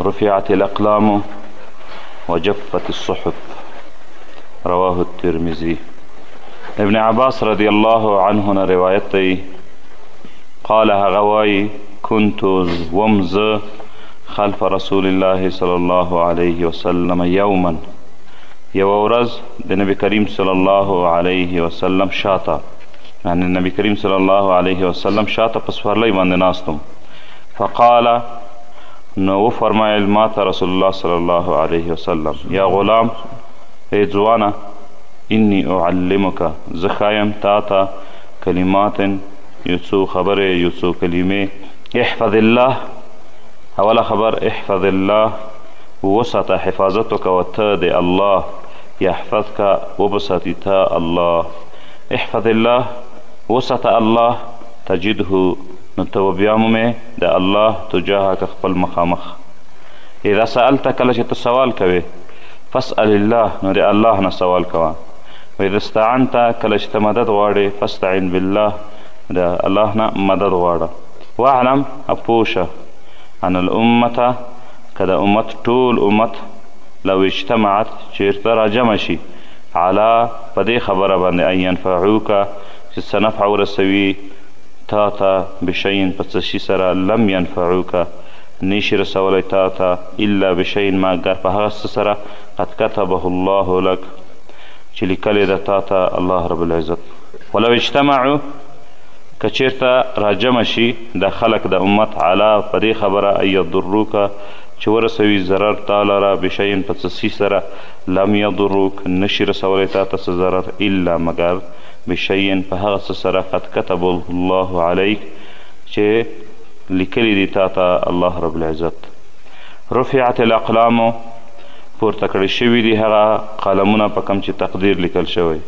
رفعت الاقلام وجفت الصحف رواه الترمذي ابن عباس رضی الله عنه نه روایت دی قال هغه وایي كنت وم زه خلف رسول الله صلی الله علیه وسلم یوما یوه ورځ د نبی کریم صلی الله علیه وسلم شاته یعنی نبی کریم صلی الله علیه وسلم شاته په سورلۍ باندې ناستم فقال نو وفرمایل ما ته رسول الله صلی الله علیه وسلم یا غلام ای ځوانه انی اعلمک زه ښایم تا ته کلمات یو څو خبرې یو څو کلمې احفظ الله اوله خبر احفظ الله وساته حفاظت وکوه ته د الله یحفظک وبساتی تا الله احفظ الله وساته الله تجده نو ته وبیا مومې د الله تجاهک خپل مخامخ اذا سألت کله چې ته سوال کوې فاسأل الله نو د الله نه سوال کوه و اذا استعنت کله چې ته مدد غواړې فاستعن بالله د الله نه مدد غواړه واعلم اپوشه ان الامه که د امت ټول امت لو اجتمعت چیرته راجمع شي علا په دې خبره باندې ان ينفعوک چې څه نفع ورسوي تا ته بشیء په څه شي سره، لم ینفعوک نۀ شي رسولی تا ته، الا بشیء مګر په هغه څه سره، قد کتبه الله لک چې لیکلې ده تا ته الله رب العزت. ولو اجتمعو که چېرته راجمع شي دا خلق د امت علی په دې خبره ان یضروک چې ورسوي ضرر تا لره بشیء په څه شي سره، لم یضروک نۀ شي رسولی تا ته څه ضرر، الا مګر. بشيء په هغه څه سره قد کتبه الله عليک چې ليکلي دي تا ته الله رب العزت. رفعت الاقلام پورته کړي شوي دي هغه قلمونه په کوم چې تقدير ليکل شوی.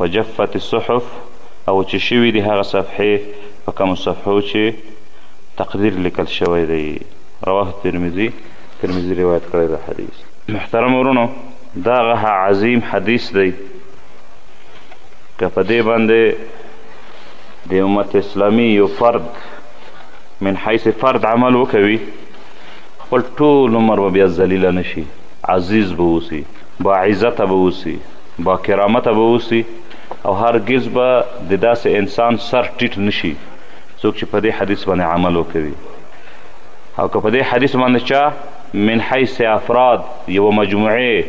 وجفت الصحف او وچې شوي دي هغه صفحې په کومو صفحو چې تقدير ليکل شوی دی. رواه الترمذي ترمذي روايت کړی دا حديث. محترم ورونو دا غه عظيم حديث دی. که په دې باندې د امت اسلامي یو فرد من حیث فرد عمل وکوي خپل ټول عمر به بیا ذلیله نه شي عزیز به اوسي باعزته به اوسي باکرامته به اوسي او هرګز به د داسې انسان سر ټیټ نشي څوک چې په دې حدیث باندې عمل وکوي او که په دې حدیث باندې چا من حیث افراد یوه مجموعه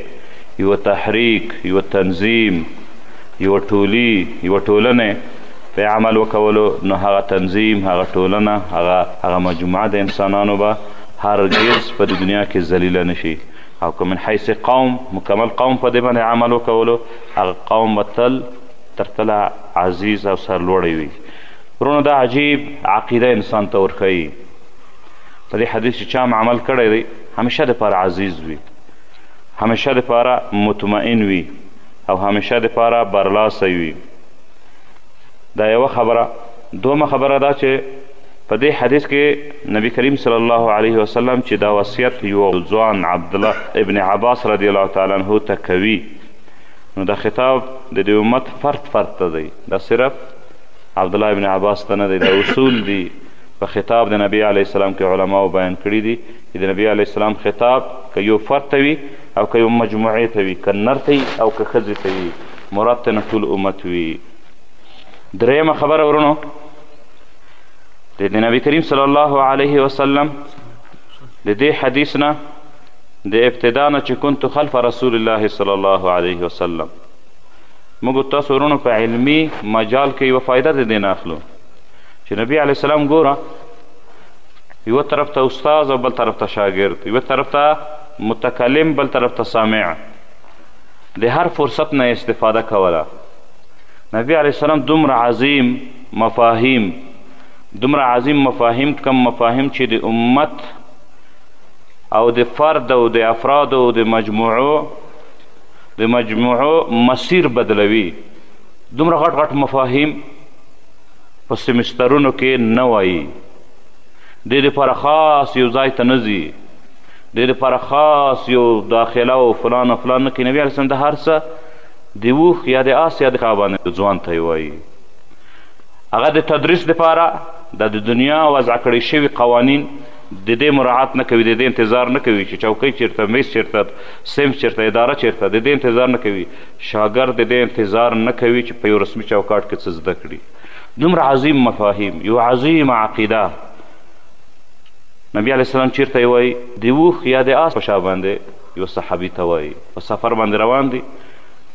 یوه تحریک، یوه تنظیم، یوه ټولي، یوه ټولنه په عمل وکولو نو هغه تنظیم، هغه ټولنه، هغه هغه مجموعه د انسانانو به هرګز په دې دنیا کې ذلیله نشي او که من حیث قوم مکمل قوم په دې باندې عمل وکولو هغه قوم به تل تر تله عزیز او سرلوړی وي ورونو دا عجیب عقیده انسان ته ورښیي په دې حدیث چې چا عمل کړی دی همیشه دپاره عزیز وي همېشه دپاره مطمئن وي او همېشه دپاره برلاسی وي دا یوه خبره دومه خبره دا چې په دې حدیث کې نبی کریم صلی الله علیه وسلم چې دا وصیت یو ځوان عبدالله ابن عباس رضی الله تعالی عنه ته کوي نو دا خطاب د دې امت فرد فرد ته دی دا صرف عبدالله ابن عباس ته نه دی دا اصول دي په خطاب د نبی علیه السلام کې علماو بیان کړي دي چې د نبي علیه السلام خطاب که یو فرد ته وي او که یو مجموعې ته وي که نر ته او که ښځې ته وي مراد ته نه ټول امت وي درېیمه خبره ورونو د د نبی کریم صلی الله علیه وسلم د دې حدیث نه د ابتدا نه چې کنت خلف رسول الله صلی الله علیه وسلم موږ تاسو ورونو په علمی مجال کې یوه فایده د دې نه اخلو چې نبی علیه السلام ګوره یوه طرف ته استاد او بل طرف ته شاګرد یوه طرف ته متکلم بل طرف ته سامع د هر فرصت نه استفاده کوله نبی علیه السلام دومره عظیم مفاهیم دومره عظیم مفاهیم کم مفاهیم چې د امت او د فرد او د افراد او د مجموعو د مجموعو مسیر بدلوي دومره غټ غټ مفاهیم په سمسترونو کې نه وایي دې لپاره خاص یو ځای ته نه ځي دې لپاره خاص یو داخله او فلان او فلان نه کوي نبي علیه د هر څه د اوښ یا د آس یا د ښه باندې ځوان ته یې وایي هغه د تدریس لپاره دا د دنیا وضع کړی شوي قوانین د دې مراعات نه کوي د دې انتظار نه کوي چې چوکۍ چیرته میز چیرته سیمس چیرته اداره چیرته د دې انتظار نه کوي شاګرد د دې انتظار نه کوي چې په یو رسمي چوکاټ کې څه زده کړي دومره عظیم مفاهیم یو عظیم عقیده نبی علیه السلام چیرته وایي د اوښ یا د آس په شا باندې یو صحابي ته وایي په سفر باندې روان دي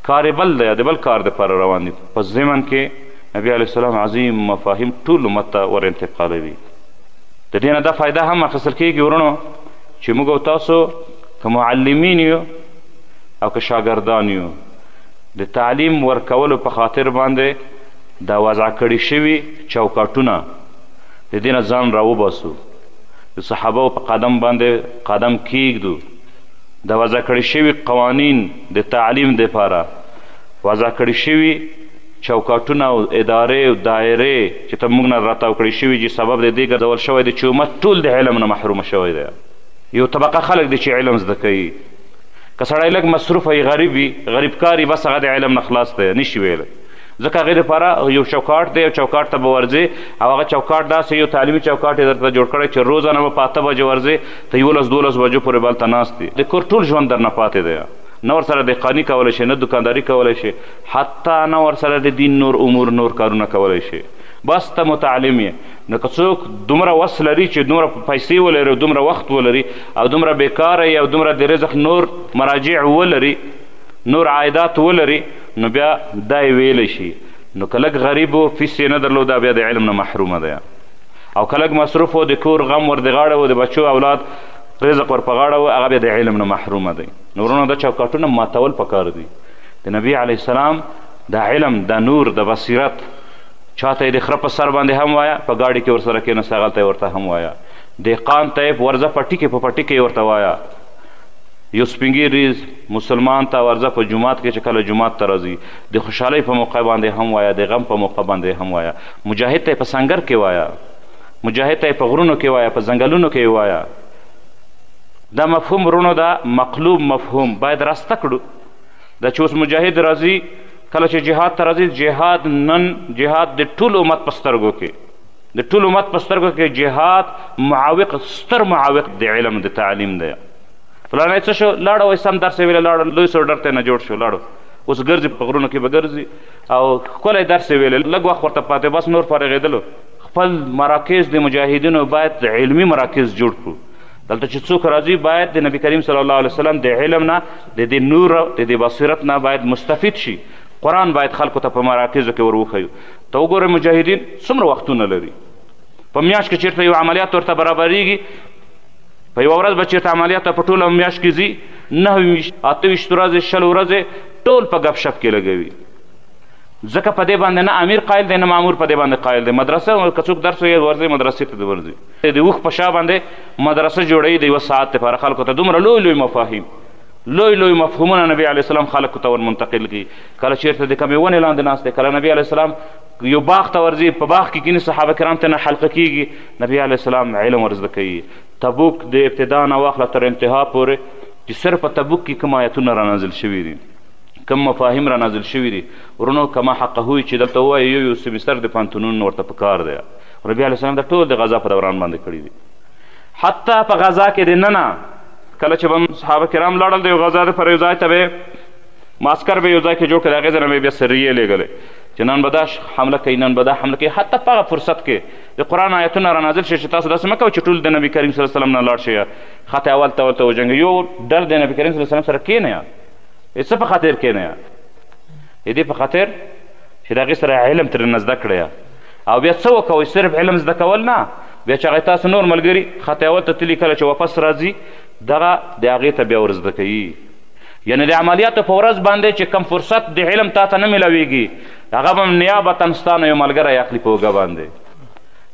کار بل دی د بل کار دپاره روان دي په ضمن کې نبی علیه السلام عظیم مفاهیم ټول امت ته ور انتقالوي د دې نه دا فایده هم اخیستل کیږي ورونو چې موږ او تاسو که معلمین یو او که شاګردان يو د تعليم ورکولو په خاطر باندې دا وضع کړي شوي چوکاټونه د دې نه ځان راوباسو د صحابه په قدم باندې قدم کېږدو د وضع کړي شوي قوانین د تعلیم دپاره وضع کړي شوي چوکاټونه او ادارې او دایرې چې ته موږ نه راتاو کړی شوي چې سبب د دې ګرځول شوی دی چې امت ټول د علم نه محروم شوی دی یو طبقه خلک دي چې علم زده کوي که سړی لږ مصروف وي غریب وي غریب کار وي بس هغه د علم نه خلاص دی نه شي ویلی ځکه هغې لپاره یو چوکاټ دی یو چوکاټ ته به ورځې او هغه چوکاټ داسې یو تعلیمي چوکاټ یې درته جوړ کړی چې روزانه به په اته بجې ورځې ته یولس دولس بجو پورې به هلته ناست یې د کور ټول ژوند درنه پاتې دی نه ورسره دهقاني کولی شي نه دکانداري کولی شي حتی نه ورسره د دین نور امور نور کارونه کولی شي بس ته متعلم یې نو که څوک دومره وس لري چې دومره پیسې ولري او دومره وخت ولري او دومره بېکاره یې او دومره د رزق نور مراجع ولري نور عایدات ولري نو بیا دا یې ویلی شي نو که لږ غریب و فیس یې نه درلوده بیا د علم نه محرومه دی او که لږ مصروف و د کور غم ور د غاړه و د بچو اولاد رزق ور په غاړه و هغه بیا د علم نه محرومه دی نو وروڼه دا چوکاټونه ماتول پکار دي د نبي علیه السلام دا علم دا نور دا بصیرت چا ته یې د خره په سر باندې هم وایه په ګاډي کې ورسره کېنسته هغلته یې ورته هم وایه دهقان ته یې ورځه په ټکې په پټکې یې ورته وایه یو سپینګیری مسلمان ته ورځه په جومات کې چې کله جومات ته راځي د خوشحالۍ په موقع باندې هم وایه د غم په موقع باندې هم وایه مجاهد ته یې په سنګر کې وایه مجاهد ته یې په غرونو کې وایه په ځنګلونو کې یې وایه دا مفهوم ورونو دا مقلوب مفهوم باید راسته کړو دا چې اوس مجاهد راځي کله چې جهاد ته راځي جهاد نن جهاد د ټول امت په سترګو کې د ټول امت په سترګو کې جهاد معاوق ستر معاوق د علم د تعلیم دی فلانی څه شو لاړه وای سم درس یې ویلی لاړه لوی سوډر ته نه جوړ شو لاړو اوس ګرځي په غرونو کې به ګرځي او ښکلی درس یې ویلی لږ وخت ورته پاتې بس نور فارغېدلو خپل مراکز د مجاهدینو باید علمي مراکز جوړ کړو دلته چې څوک راځي باید د نبی کریم صلی الله علیه وسلم د علم نه د دې نور د دې بصیرت نه باید مستفید شي قرآن باید خلکو ته په مراکزو کې وروښیو ته وګوره مجاهدین څومره وختونه لري په میاشت کې چېرته یو عملیات ورته برابریږي په یوه ورځ به چېرته عملیات ته په ټوله میاشت کې ځي نهه ویشت اته ویشت ورځې شل ورځې ټول په ګپ شپ کې لګوي ځکه په دې باندې نه امیر قایل دی نه مامور په دې باندې قایل دی مدرسه که څوک درس ویل ورځي مدرسې ته د ورځي د اوښ په شا باندې مدرسه جوړوي د یوه ساعت لپاره خلکو ته دومره لوی لوی مفاهیم لوی لوی مفهومونه نبی علیه السلام خلکو ته ورمنتقل کړي کله چېرته د کومې ونې لاندې ناست دی کله نبی علیه السلام یو باغ ته ورځي په باغ کې کینې صحابه کرام ته نه حلقه کیږي نبی علیه السلام علم ورزده کوي تبوک د ابتدا نه واخله تر انتها پورې چې صرف په تبوک کې کوم آیتونه رانازل شوي دي کم مفاهیم را نازل شوي دي ورونو کما حقه چې دلته ووایي یو یو سمیستر د پوهنتونونو ورته پکار دی نبی علیه السلام دا ټول د غزا په دوران باندې کړي دي حتی په غزا کې د ننه کله چې به صحابه کرام لاړل د یو غزا پر یو ځای ته به معسکر به یو ځای کې جوړ کړ د هغې ځای نه به بیا سریې لېږلې چې نن به دا حمله کوي نن به دا حمله کوي حتی په هغه فرصت کې د قرآن آیتونه رانازل شي چې تاسو داسې مه کوئ چې ټول د نبي کریم صلی وسلم نه لاړ شئ خاطې اول ته ورته وجنګ یو ډر د نبي کریم صلی وسلم سره کښېنئ څه په خاطر کښېنئ د دې په خاطر چې د هغې سره علم ترې نه زده کړئ او بیا څه وکوئ صرف علم زده کول نه بیا چې هغه تاسو نور ملګري ختیول ته تلي کله چې واپس راځي دغه د هغې ته بیا ورزده کوي یعنې د عملیاتو په ورځ باندې چې کم فرصت د علم تا ته نه میلاویږي هغه به نیابتا ستا نه یو ملګری اخلي په اوږه باندې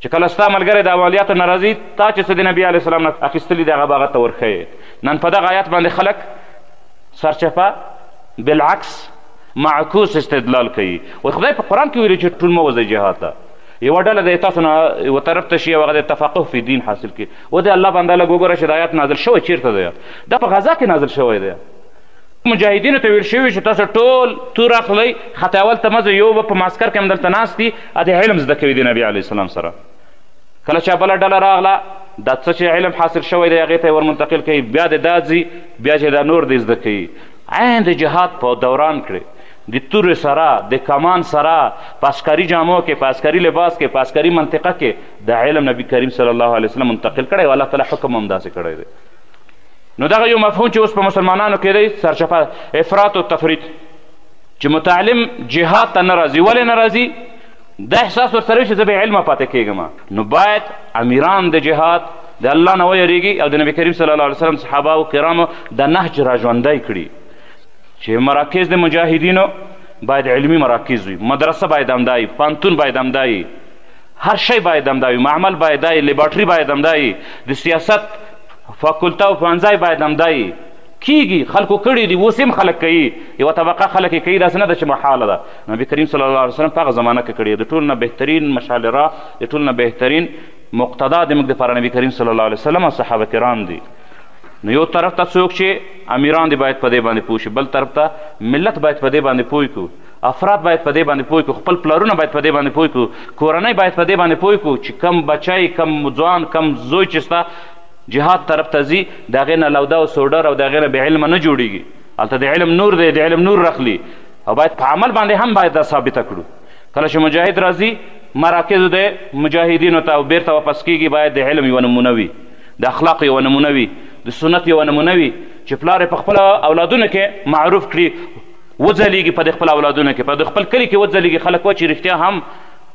چې کله ستا ملګری د عملیاتو نه راځي تا چې څه د نبي علیه السلام نه اخیستلي دي هغه به هغه ته ورښیې نن په دغه آیات باندې خلک سرچپه بالعکس معکوس استدلال کوي وایي خدای په قرآن کې ویلي چې ټول مه وځئ جهاد ته یوه ډله د تاسو نه یوه طرف ته شي او هغه د تفقه فی دین حاصل کړي و د الله بنده لږ وګوره چې د آیات نازل شوی چیرته دی دا په غزا کې نازل شوی دی مجاهدینو ته ویل شوي چې تاسو ټول تور اخلئ ختاول ته مزه یو به په معسکر کې همدلته ناست دي د علم زده کوي د نبي علیه السلام سره کله چې بله ډله راغله دا څه چې علم حاصل شوی دی هغې ته یې ورمنتقل کوي بیا د دا ځي بیا چې دا نور دی زده کوي عین د جهاد په دوران کښې د تور سره د کمان سره په عسکري جامو کې په عسکري لباس کې په عسکري منطقه کې د علم نبی کریم صلی الله علیه وسلم منتقل کړی او الله تعالی حکم هم داسې کړی دی نو دغه یو مفهوم چې اوس په مسلمانانو کې دی سرچپه افراط او تفرید چې متعلم جهاد ته نه راځي ولې نه راځي دا احساس ورسره وي چې زه بې علمه پاتې کېږم نو باید امیران د جهاد د الله نه ویریږي او د نبی کریم صلی الله علیه وسلم صحابه او کرامو د نهج راژوندی کړي چې مراکز د مجاهدینو باید علمی مراکز وي مدرسه باید همدا وي پانتون باید همدا وي هر شی باید همدا وي معمل باید دا وي لیبارټري باید همدا وي د سیاست فاکولته او پوهنځی باید همدا وي کیږي خلکو کړي دي اوس هم خلک کوي یوه طبقه خلک یې کوي داسې نه ده چې محاله ده نبي کریم صلی الله علیه وسلم په هغه زمانه کې کړي د ټول نه بهترین مشعل راه د ټول نه بهترین مقتدا د موږ دپاره نبي کریم صلی الله علیه وسلم او صحابه کرام دي نو یو طرف ته څوک چې امیران دي باید په دې باندې پوه شي بل طرف ته ملت باید په دې باندې پوه کړو افراد باید په دې باندې پوه کړو خپل پلارونه باید په دې باندې پوه کړو کورنۍ باید په دې باندې پوه کړو چې کم بچی کم ځوان کم زوی چې ستا جهاد طرف ته ځي د هغې نه لوده او سوډر او د هغې نه بې علمه نه جوړېږي هلته د علم نور دی د علم نور رخلي او باید په عمل باندې هم باید دا ثابته کړو کله چې مجاهد راځي مراکزو د مجاهدینو ته او بیرته واپس کیږي باید د علم یوه نمونه وي د اخلاق یوه نمونه وي د سنت یوه نمونه وي چې پلار په خپل اولادونو کې معروف کړي وځلیږي په د خپل اولادونو کې په د خپل کلي کې وځلیږي خلک و چې رښتیا هم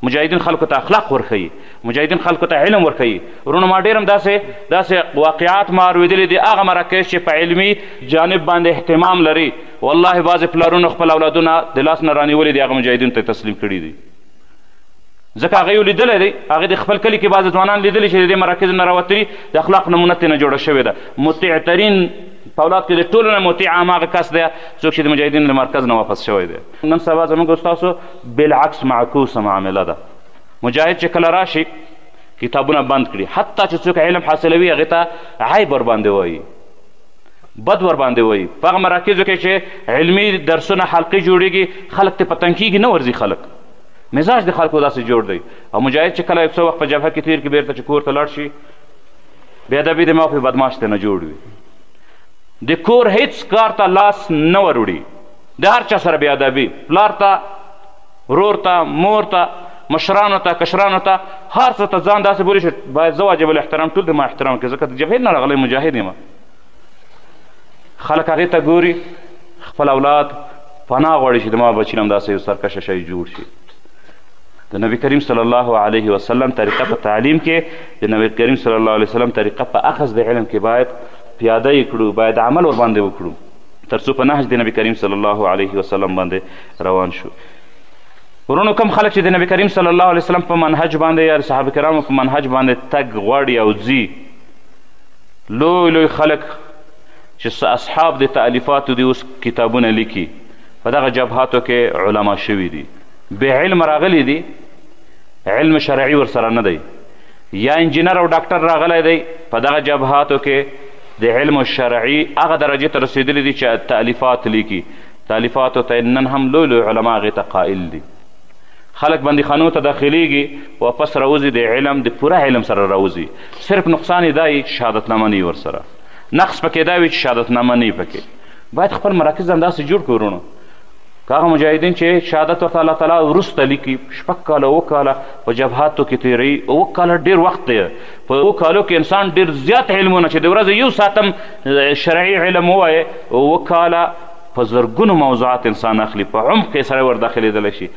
مجاهدین خلکو ته اخلاق ورښيي مجاهدین خلکو ته علم ورښيي ورونو ما ډېر هم داسې داسې واقعات ما اورېدلي دي هغه مراکز چې په علمي جانب باندې اهتمام لري والله بعضې پلارونو خپل اولادونه د لاس نه رانیولي دي هغه مجاهدینو ته تسلیم کړي دي ځکه هغه یو لیدلی دی هغه د خپل کلي کې بعضې ځوانان لیدلي چې د دې مراکز نه راوتلي د اخلاق نمونه ترې نه جوړه شوې ده مطیع ترین په اولاد کې د ټولو نه مطیع هماغه کس دی څوک چې د مجاهدینو له مرکز نه واپس شوی دی نن سبا زموږ ستاسو بالعکس معکوسه معامله ده مجاهد چې کله راشي کتابونه بند کړي حتی چې څوک علم حاصلوي هغې ته عیب ورباندې وایي بد ور باندې وایي په هغه مراکزو کې چې علمي درسونه حلقې جوړېږي خلک ته پتنګ کېږي نه ورځي خلک مزاج د خلکو داسې جوړ دی او مجاهد چې کله یو څو وخت په جبهه کې تیر کړي بېرته چې کور ته لاړ شي بېادبي د ما په بدماش ته نه جوړ وي د کور هیڅ کار ته لاس نه وروړي د هر چا سره بې ادبي پلار ته ورور ته مور ته مشرانو ته کشرانو ته هر څه ته ځان داسې بولي چې باید زه واجب الاحترام ټول د ما احترام کړي ځکه د جبهې نه راغلی مجاهد یم خلک هغې ته ګوري خپل اولاد پناه غواړي چې د ما بچي هم داسې یو سرکشه شی جوړ شي د نبی کریم صلی الله علیه وسلم طریقه په تعلیم کې د نبی کریم صلی الله علیه وسلم طریقه په اخذ د علم کې باید پیاده یې کړو باید عمل ورباندې وکړو تر څو په نهج د نبی کریم صلی الله علیه وسلم باندې روان شو ورونو کم خلک چې د نبی کریم صلی الله علیه وسلم په منهج باندې یا صحابه کرامو په منهج باندې تګ غواړي او ځي لوی لوی خلک چې اصحاب د تألیفاتو دي اوس کتابونه لیکي په دغه جبهاتو کې علما شوي دي بې علم راغلي دي علم شرعي ورسره نه دی یا انجینر او ډاکټر راغلی دی په دغه جبهاتو کې د علم شرعي هغه درجې ته رسېدلي دي چې تالیفات لیکي تالیفاتو ته نن هم لوی لوی علما هغې ته قائل دي خلک بندیخانو ته داخلیږي واپس راوځي د علم د پوره علم سره راوځي صرف نقصان یې دا وي چې شهادتنامه نه ورسره نقص پکې دا وي چې شهادتنامه نه پکې باید خپل مراکز همداسې جوړ کړو که هغه مجاهدین چې شهادت ورته الله تعالی وروسته لیکي شپږ کاله اووه کاله په جبهاتو کې تېروي اووه کاله ډېر وخت دی په اووه کالو کې انسان ډېر زیات علمونه چې د ورځې یو ساعت هم شرعي علم ووایې اووه کاله په زرګونو موضوعات انسان اخلي په عمق یې سړی ور داخلېدلی شي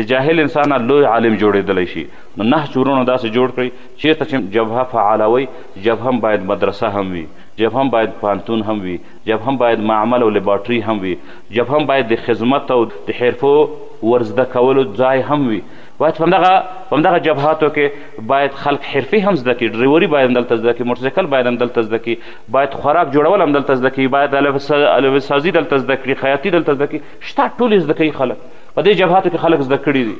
د جاهل انسان نه لوی عالم جوړېدلی شي نو نه چورونو داسې جوړ کړئ چېرته چې جبهه فعالوئ جبهه هم باید مدرسه هم وي جبهه هم باید پوهنتون هم وي جب هم باید معمل او لباټري هم وي جب هم باید د خدمت او د حرفو ورزده کولو ځای هم وي باید په همدغه په همدغه جبهاتو کې باید خلک حرفي هم زده کړي ډریوري باید همدلته زده کړي موټرسایکل باید همدلته زده کړي باید خوراک جوړول همدلته زده کړي باید الوسازي دلته زده کړي خیاطي دلته زده کړي شته ټولې زده کوي خلک په دې جبهاتو کې خلک زده کړي دي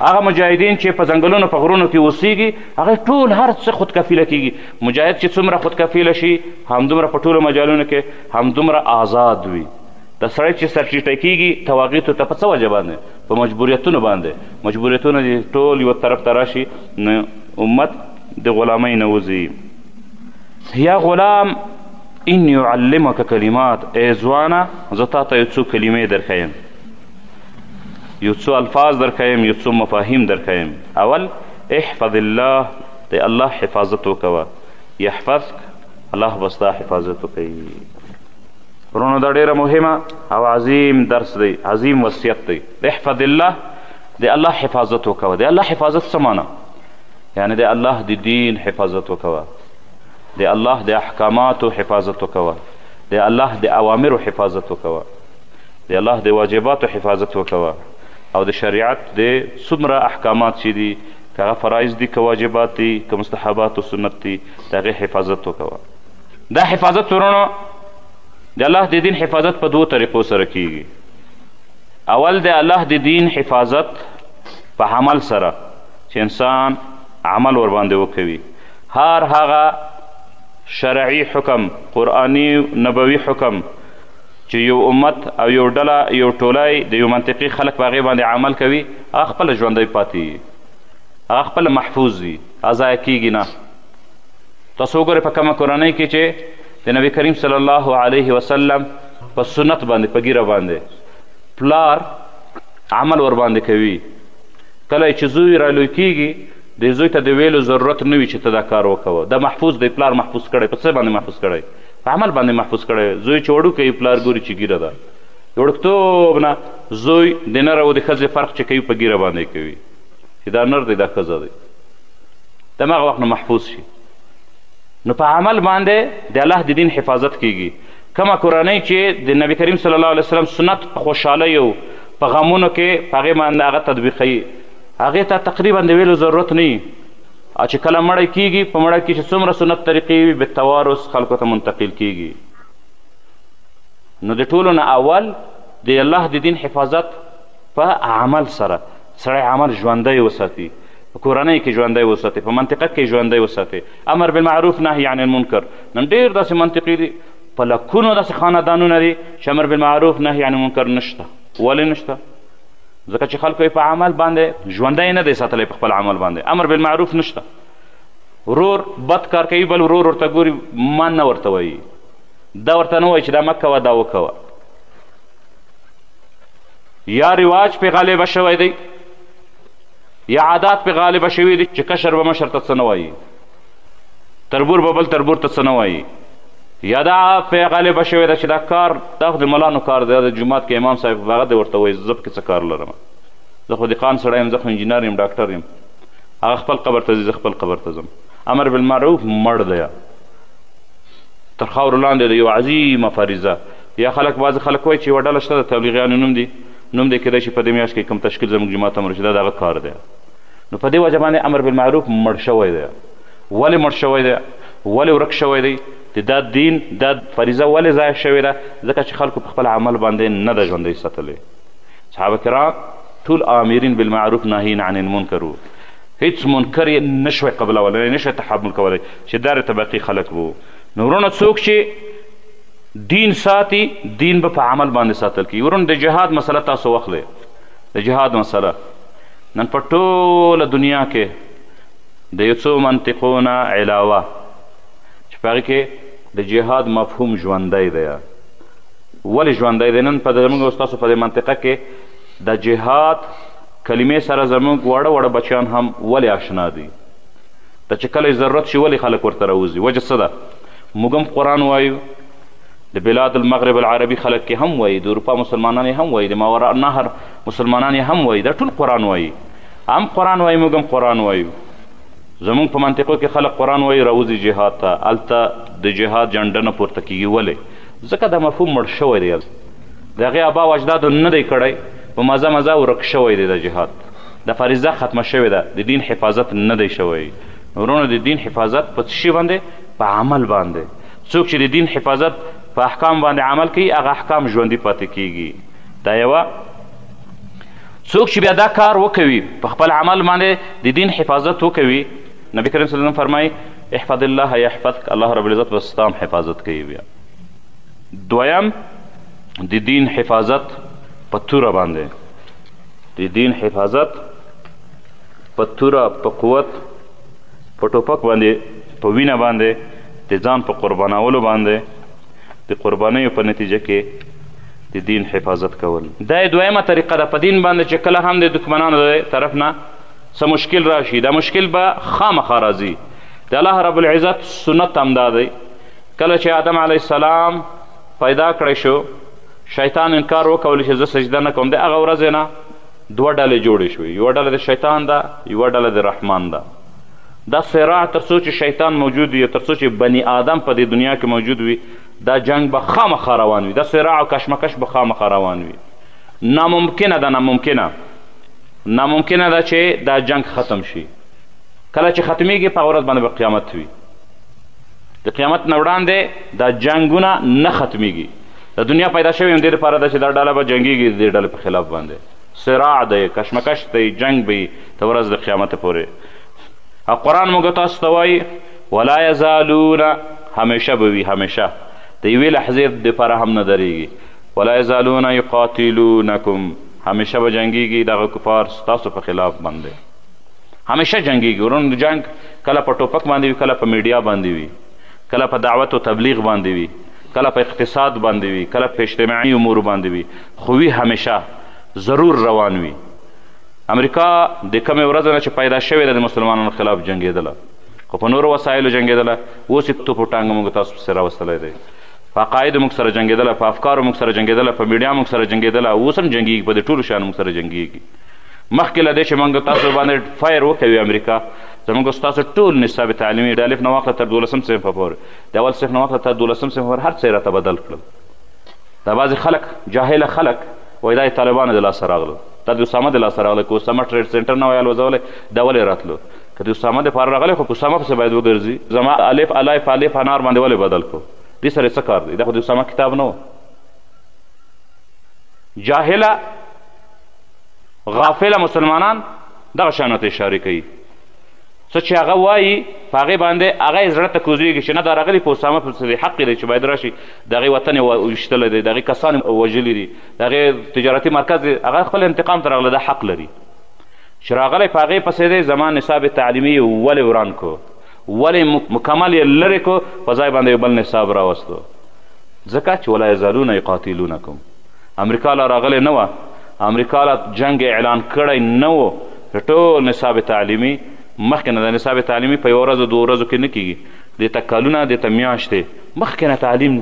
هغه مجاهدین چې په ځنګلونو په غرونو کې اوسیږي هغه ټول هر څه خود کفیله کیږي مجاهد چې څومره خودکفیله شي همدومره په ټولو مجالونو کې همدومره آزاد وي د سړی چې سرټیټی کېږي تواغیتو ته په څه وجه باندې په مجبوریتونو باندې مجبوریتونه دې ټول یو طرف ته راشي نو امت د غلامۍ نه وځي یا غلام ان یعلمک کلمات ای ځوانه زه تا ته یو څو کلمې درښیم یو څو الفاظ درښیم یو څو مفاهیم درښیم اول احفظ الله دی الله حفاظت وکوه يحفظک الله به ستا حفاظت وکړي ورونو دا ډیره مهمه او عظیم درس دی عظیم وصیت دی احفظ الله د الله حفاظت وکوه د الله حفاظت څه معنا یعنی د الله د دین حفاظت وکوه د الله د احکاماتو حفاظت وکوه د الله د اوامرو حفاظت وکوه د الله د واجباتو حفاظت وکوه او د شریعت د څومره احکامات چې دي که هغه فرایض دي که واجبات دي که مستحبات او سنت دي د هغې حفاظت وکوه دا حفاظت ورونو د الله د دین حفاظت په دوو طریقو سره کیږي اول د الله د دین حفاظت په عمل سره چې انسان عمل ورباندې وکوي هر هغه شرعي حکم قرآني نبوي حکم چې يو امت او يو ډله يو ټولی د يو منطقي خلک په هغې باندې عمل کوي هغه خپله ژوندی پاتې وي هغه خپله محفوظ وي هغه ضایع کېږي نه تاسو وګورئ په کومه کورنۍ کې چې د نبي کریم صلی الله علیه وسلم په سنت باندې په ګیره باندې پلار عمل ورباندې کوي کله چې زوی را لوی کیږي د زوی ته د ویلو ضرورت نه وي چې ته دا کار وکوه دا محفوظ دی پلار محفوظ کړی په څه باندې محفوظ کړی په عمل باندې محفوظ کړی زوی چې وړوکی وي پلار ګوري چې ګیره ده د وړوکتوب نه زوی د نر او د ښځې فرق چې کوي په ګیره باندې کوي چې دا نر دی دا ښځه دی د هماغه وخت نه محفوظ شي نو په عمل باندې د الله د دین حفاظت کیږي کومه کورنۍ چې د نبی کریم صلی الله علیه وسلم سنت په خوشحالۍ او په غمونو کې په هغې باندې هغه تطبیقوي هغې ته تقریبا د ویلو ضرورت نه او چې کله مړی کیږي په مړه کې چې څومره سنت طریقې وي به توارث خلکو ته منتقل کیږي نو د ټولو نه اول د الله د دین حفاظت په عمل سره سړی عمل ژوندی وساتي په کورنۍ کې ژوندی وساتي په منطقه کې ژوندی وساتي امر بالمعروف نهی عن المنکر نن ډېر داسې منطقې دي په لکونو داسې خاندانونه دي چې امر بالمعروف نهی عن المنکر نشته ولې نشته ځکه چې خلکو یې په عمل باندې ژوندی نه دی ساتلی په خپل عمل باندې امر بالمعروف نشته ورور بد کار کوي بل ورور ورته ګوري من نه ورته وایي دا ورته نه وایي چې دا مه کوه دا وکوه یا رواج پې غالبه شوی دی یا عادات پې غالبه شوي دي چې کشر به مشر ته څه نه وایي تربور به بل تربور ته څه نه وایي یا دا پې غالبه شوې ده چې دا کار دا خو د ملانو کار دی د جومات کې امام صاحب هغه دی ورته وایي زه پکې څه کار لرم زه خو دقان سړی یم زه خو انجینر یم ډاکټر یم هغه خپل قبر ته ځي زه خپل قبر ته ځم امر بالمعروف مړ دی تر خاورو لاندې د یو عظیمه فریضه یا خلک بعضې خلک وایي چې یوه ډله شته د تبلیغیانو نوم دی نوم دی کېدای شي په دې میاشت کې کوم تشکیل زموږ جومات ته هم راشي دا د هغه کار دی نو په دې وجه باندې امر بالمعروف مړ شوی دی ولې مړ شوی دی ولې ورک شوی دی د دا دین دا فریضه ولې ضایع شوې ده ځکه چې خلکو په خپل عمل باندې نه ده ژوندی ساتلی صحابه کرام ټول آمرین بالمعروف ناهین عن المنکر وو هیڅ منکر یې نه شوی قبلولی نه شوی تحمل کولی چې دارې طبقې خلک وو نو وروڼه څوک چې دین ساتي دین به په عمل باندې ساتل کېږي وروڼه د جهاد مسله تاسو واخلئ د جهاد مسله نن په ټوله دنیا کې د یو څو منطقو نه علاوه چې په هغې کې د جهاد مفهوم ژوندی دی ولې ژوندی دی نن په زموږ او ستاسو په دې منطقه کې د جهاد کلمې سره زموږ واړه واړه بچیان هم ولې آشنا دي ته چې کله ضرورت شي ولې خلک ورته راوځي وجه څه ده موږ هم قرآن وایو د بلاد المغرب العربي خلک کې هم وایي د اروپا مسلمانان هم وایي د ماورا نهر مسلمانان یې هم وایي دا ټول قرآن وایي هم قرآن وایي موږ هم قرآن وایو زمونږ په منطقو کې خلک قرآن وایي راوځي جهاد ته هلته د جهاد جنډه نه پورته کیږي ولې ځکه دا مفهوم مړ شوی دی د هغې ابا او اجدادو نه دی کړی په مزه مزه ورک شوی دی د جهاد د فریضه ختمه شوې ده د دین حفاظت نه دی شوی ورونو د دین حفاظت په څه باندې په عمل باندې څوک چې د دین حفاظت په احکام باندې عمل کوي هغه احکام ژوندي پاتې کیږي دا یوه څوک چې بیا دا کار وکوي په خپل عمل باندې د دین حفاظت وکوي نبی کریم صلی الله فرمایي احفظ الله یحفظک الله رب العزت به ستا حفاظت کوي بیا دویم د دین حفاظت په توره باندې د دین حفاظت په توره په قوت په ټوپک باندې په وینه باندې د ځان په قربانولو باندې د قربانیو په نتیجه کې د دین حفاظت کول دا یې دویمه طریقه ده په دین باندې چې کله هم د دښمنانو د طرف نه څه مشکل راشي دا مشکل به خامخا راځي د الله رب العزت سنت هم دا دی کله چې آدم علیه السلام پیدا کړی شو شیطان انکار وکول چې زه سجده نه کوم د هغه ورځې نه دوه ډلې جوړې شوې یوه ډله د شیطان ده یوه ډله د رحمان ده دا صراع تر څو چې شیطان موجود وي تر څو چې بني آدم په دې دنیا کې موجود وي دا جنګ به خامخا روان وي دا صراع او کشمکش به خامخا روان وي ناممکنه ده ناممکنه ناممکنه ده چې دا جنگ ختم شي کله چې ختمیږي په ورځ باندې به قیامت وي د قیامت نه وړاندې دا جنګونه نه ختمیږي د دنیا پیدا شوی هم دې لپاره ده چې دا ډله به جنګیږي د دې ډلې په خلاف باندې صراع دی کشمکش دی جنګ به وي تر ورځ د قیامت پورې او قرآن موږ تاسو ته وایي ولا یزالون همیشه به وي همیشه د یوې لحظې دپاره هم نه درېږي ولا یزالون یقاتلونکم همیشه به جنګیږي دغه کفار ستاسو په خلاف باندې همیشه جنګیږي ورونو جنګ کله په ټوپک باندې وي کله په میډیا باندې وي کله په دعوت او تبلیغ باندې وي کله په اقتصاد باندې وي کله په اجتماعي امور باندې وي خو وي همیشه ضرور روان وي امریکا د کومې ورځې نه چې پیدا شوې ده د مسلمانانو خلاف جنګېدله خو په نورو وسایلو جنګېدله اوس یې توپ و ټانګ موږ تاسو پسې راوستلی دی په عقایدو موږ سره جنګېدله په افکارو موږ سره جنګېدله په میډیا موږ سره جنګېدله اوس هم جنګېږي په دې ټولو شیانو موږ سره جنګېږي مخکې له دې چې موږ تاسو باندې فایر وکوي امریکا زموږ ستاسو ټول نصاب تعلیمي د الف نه واخله تر دولسم صنفه پورې د اول صنف نه واخله تر دولسم صنفه پورې هر څه یې راته بدل کړل دا بعضی خلک جاهل خلک وای دا طالبان د لاسه راغلو دا د اسامه د لاسه راغله که اسامه ټریډ سنټر نه وای الوزولی دا ولې راتلو که د اسامه د پاره راغلی خو په اسامه پسې باید وګرځي زما الف الای په الف انار باندې ولې بدل کو دې سره څه کار دی دا خو د اسامه کتاب نه و جاهله غافله مسلمانان دغه شانو ته اشاره کوي څه چې هغه وايي په هغې باندې هغه یې زړه ته کوزېږي چې نه دا راغلی په اسامه پسې دی حق یې دی چې باید راشي د هغې وطن یې ویشتلی دی د هغې کسان یې وژلي دي د هغې تجارتي مرکز یې هغه خپل انتقام ته راغلی دا حق لري چې راغلی په هغې پسې دی زما نصاب تعلیمي یې ولې وران کو ولې مکمل یې لرې کو په ځای باندې یو بل نصاب راوستو ځکه چې ولا یزالون یقاتلونکم امریکا لا راغلې نه وه، امریکا لا جنګ اعلان کړی نه و، د ټول نصاب تعلیمي مخکې نه ده، نصاب تعلیمي په یوه ورځ او دوو ورځو کې نه کېږي، دې ته کلونه، دې ته میاشتې مخکې نه تعلیم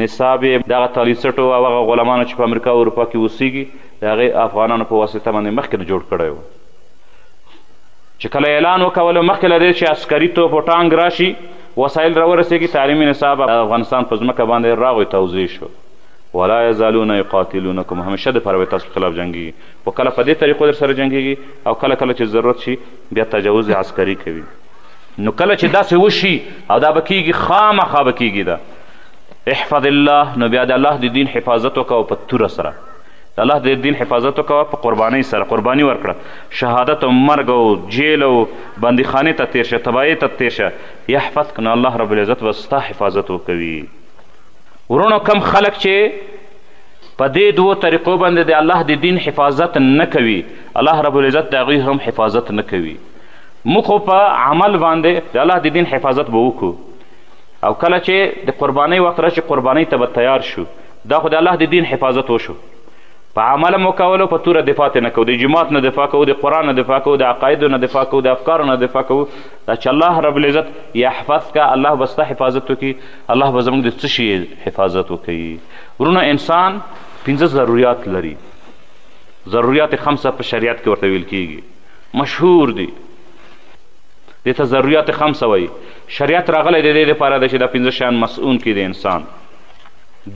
نصاب یې د هغه تعلیمڅټو او هغه غلامانو چې په امریکا او اروپا کې اوسېږي د هغې افغانانو په واسطه باندې مخکې نه جوړ کړی و. چې کله اعلان وکولو مخکې له دې چې عسکري توپ و ټانګ راشي وسایل راورسېږي تعلیمي نصاب افغانستان په ځمکه باندې راغی توضیح شو. ولا یزالون یقاتلونکم همیشه دپاره به تاسو په خلاف جنګیږي خو کله په دې طریقو در سره جنګیږي او کله کله چې ضرورت شي بیا تجاوز عسکري کوي نو کله چې داسې وشي او دا به کیږي خامخا به کیږي دا احفظ الله نو بیا د الله د دین حفاظت وکوه په توره سره د الله د دین حفاظت وکوه په قربانۍ سره قرباني ورکړه شهادت او مرګ او جیل او بندیخانې ته تیر شه تباهۍ ته تیر شه یحفظک نو الله رب العزت به ستا حفاظت وکوي ورونو کم خلک چې په دې دوو طریقو باندې د الله د دین حفاظت نه کوي الله رب العزت د هغوی هم حفاظت نه کوي موږ خو په عمل باندې د الله د دین حفاظت به وکړو او کله چې د قربانۍ وخت راشي قربانۍ ته به تیار شو دا خو د الله د دین حفاظت وشو په عمل مو کولو په توره دفاع نه کوو د جماعت نه دفاع کوو د قرآن نه دفاع کوو د عقایدو نه دفاع کوو د افکارو نه دفاع کوو دا چې الله رب العزت یحفظ که الله به ستا حفاظت وکړي الله به زموږ د څه شي حفاظت وکړي ورونه انسان پنځه ضروریات لري ضروریات خمسه په شریعت کې ورته ویل کیږي مشهور دي دې ته ضروریات خمسه وایي شریعت راغلی د دې لپاره دی چې دا پنځه شیان مسئون کړي د انسان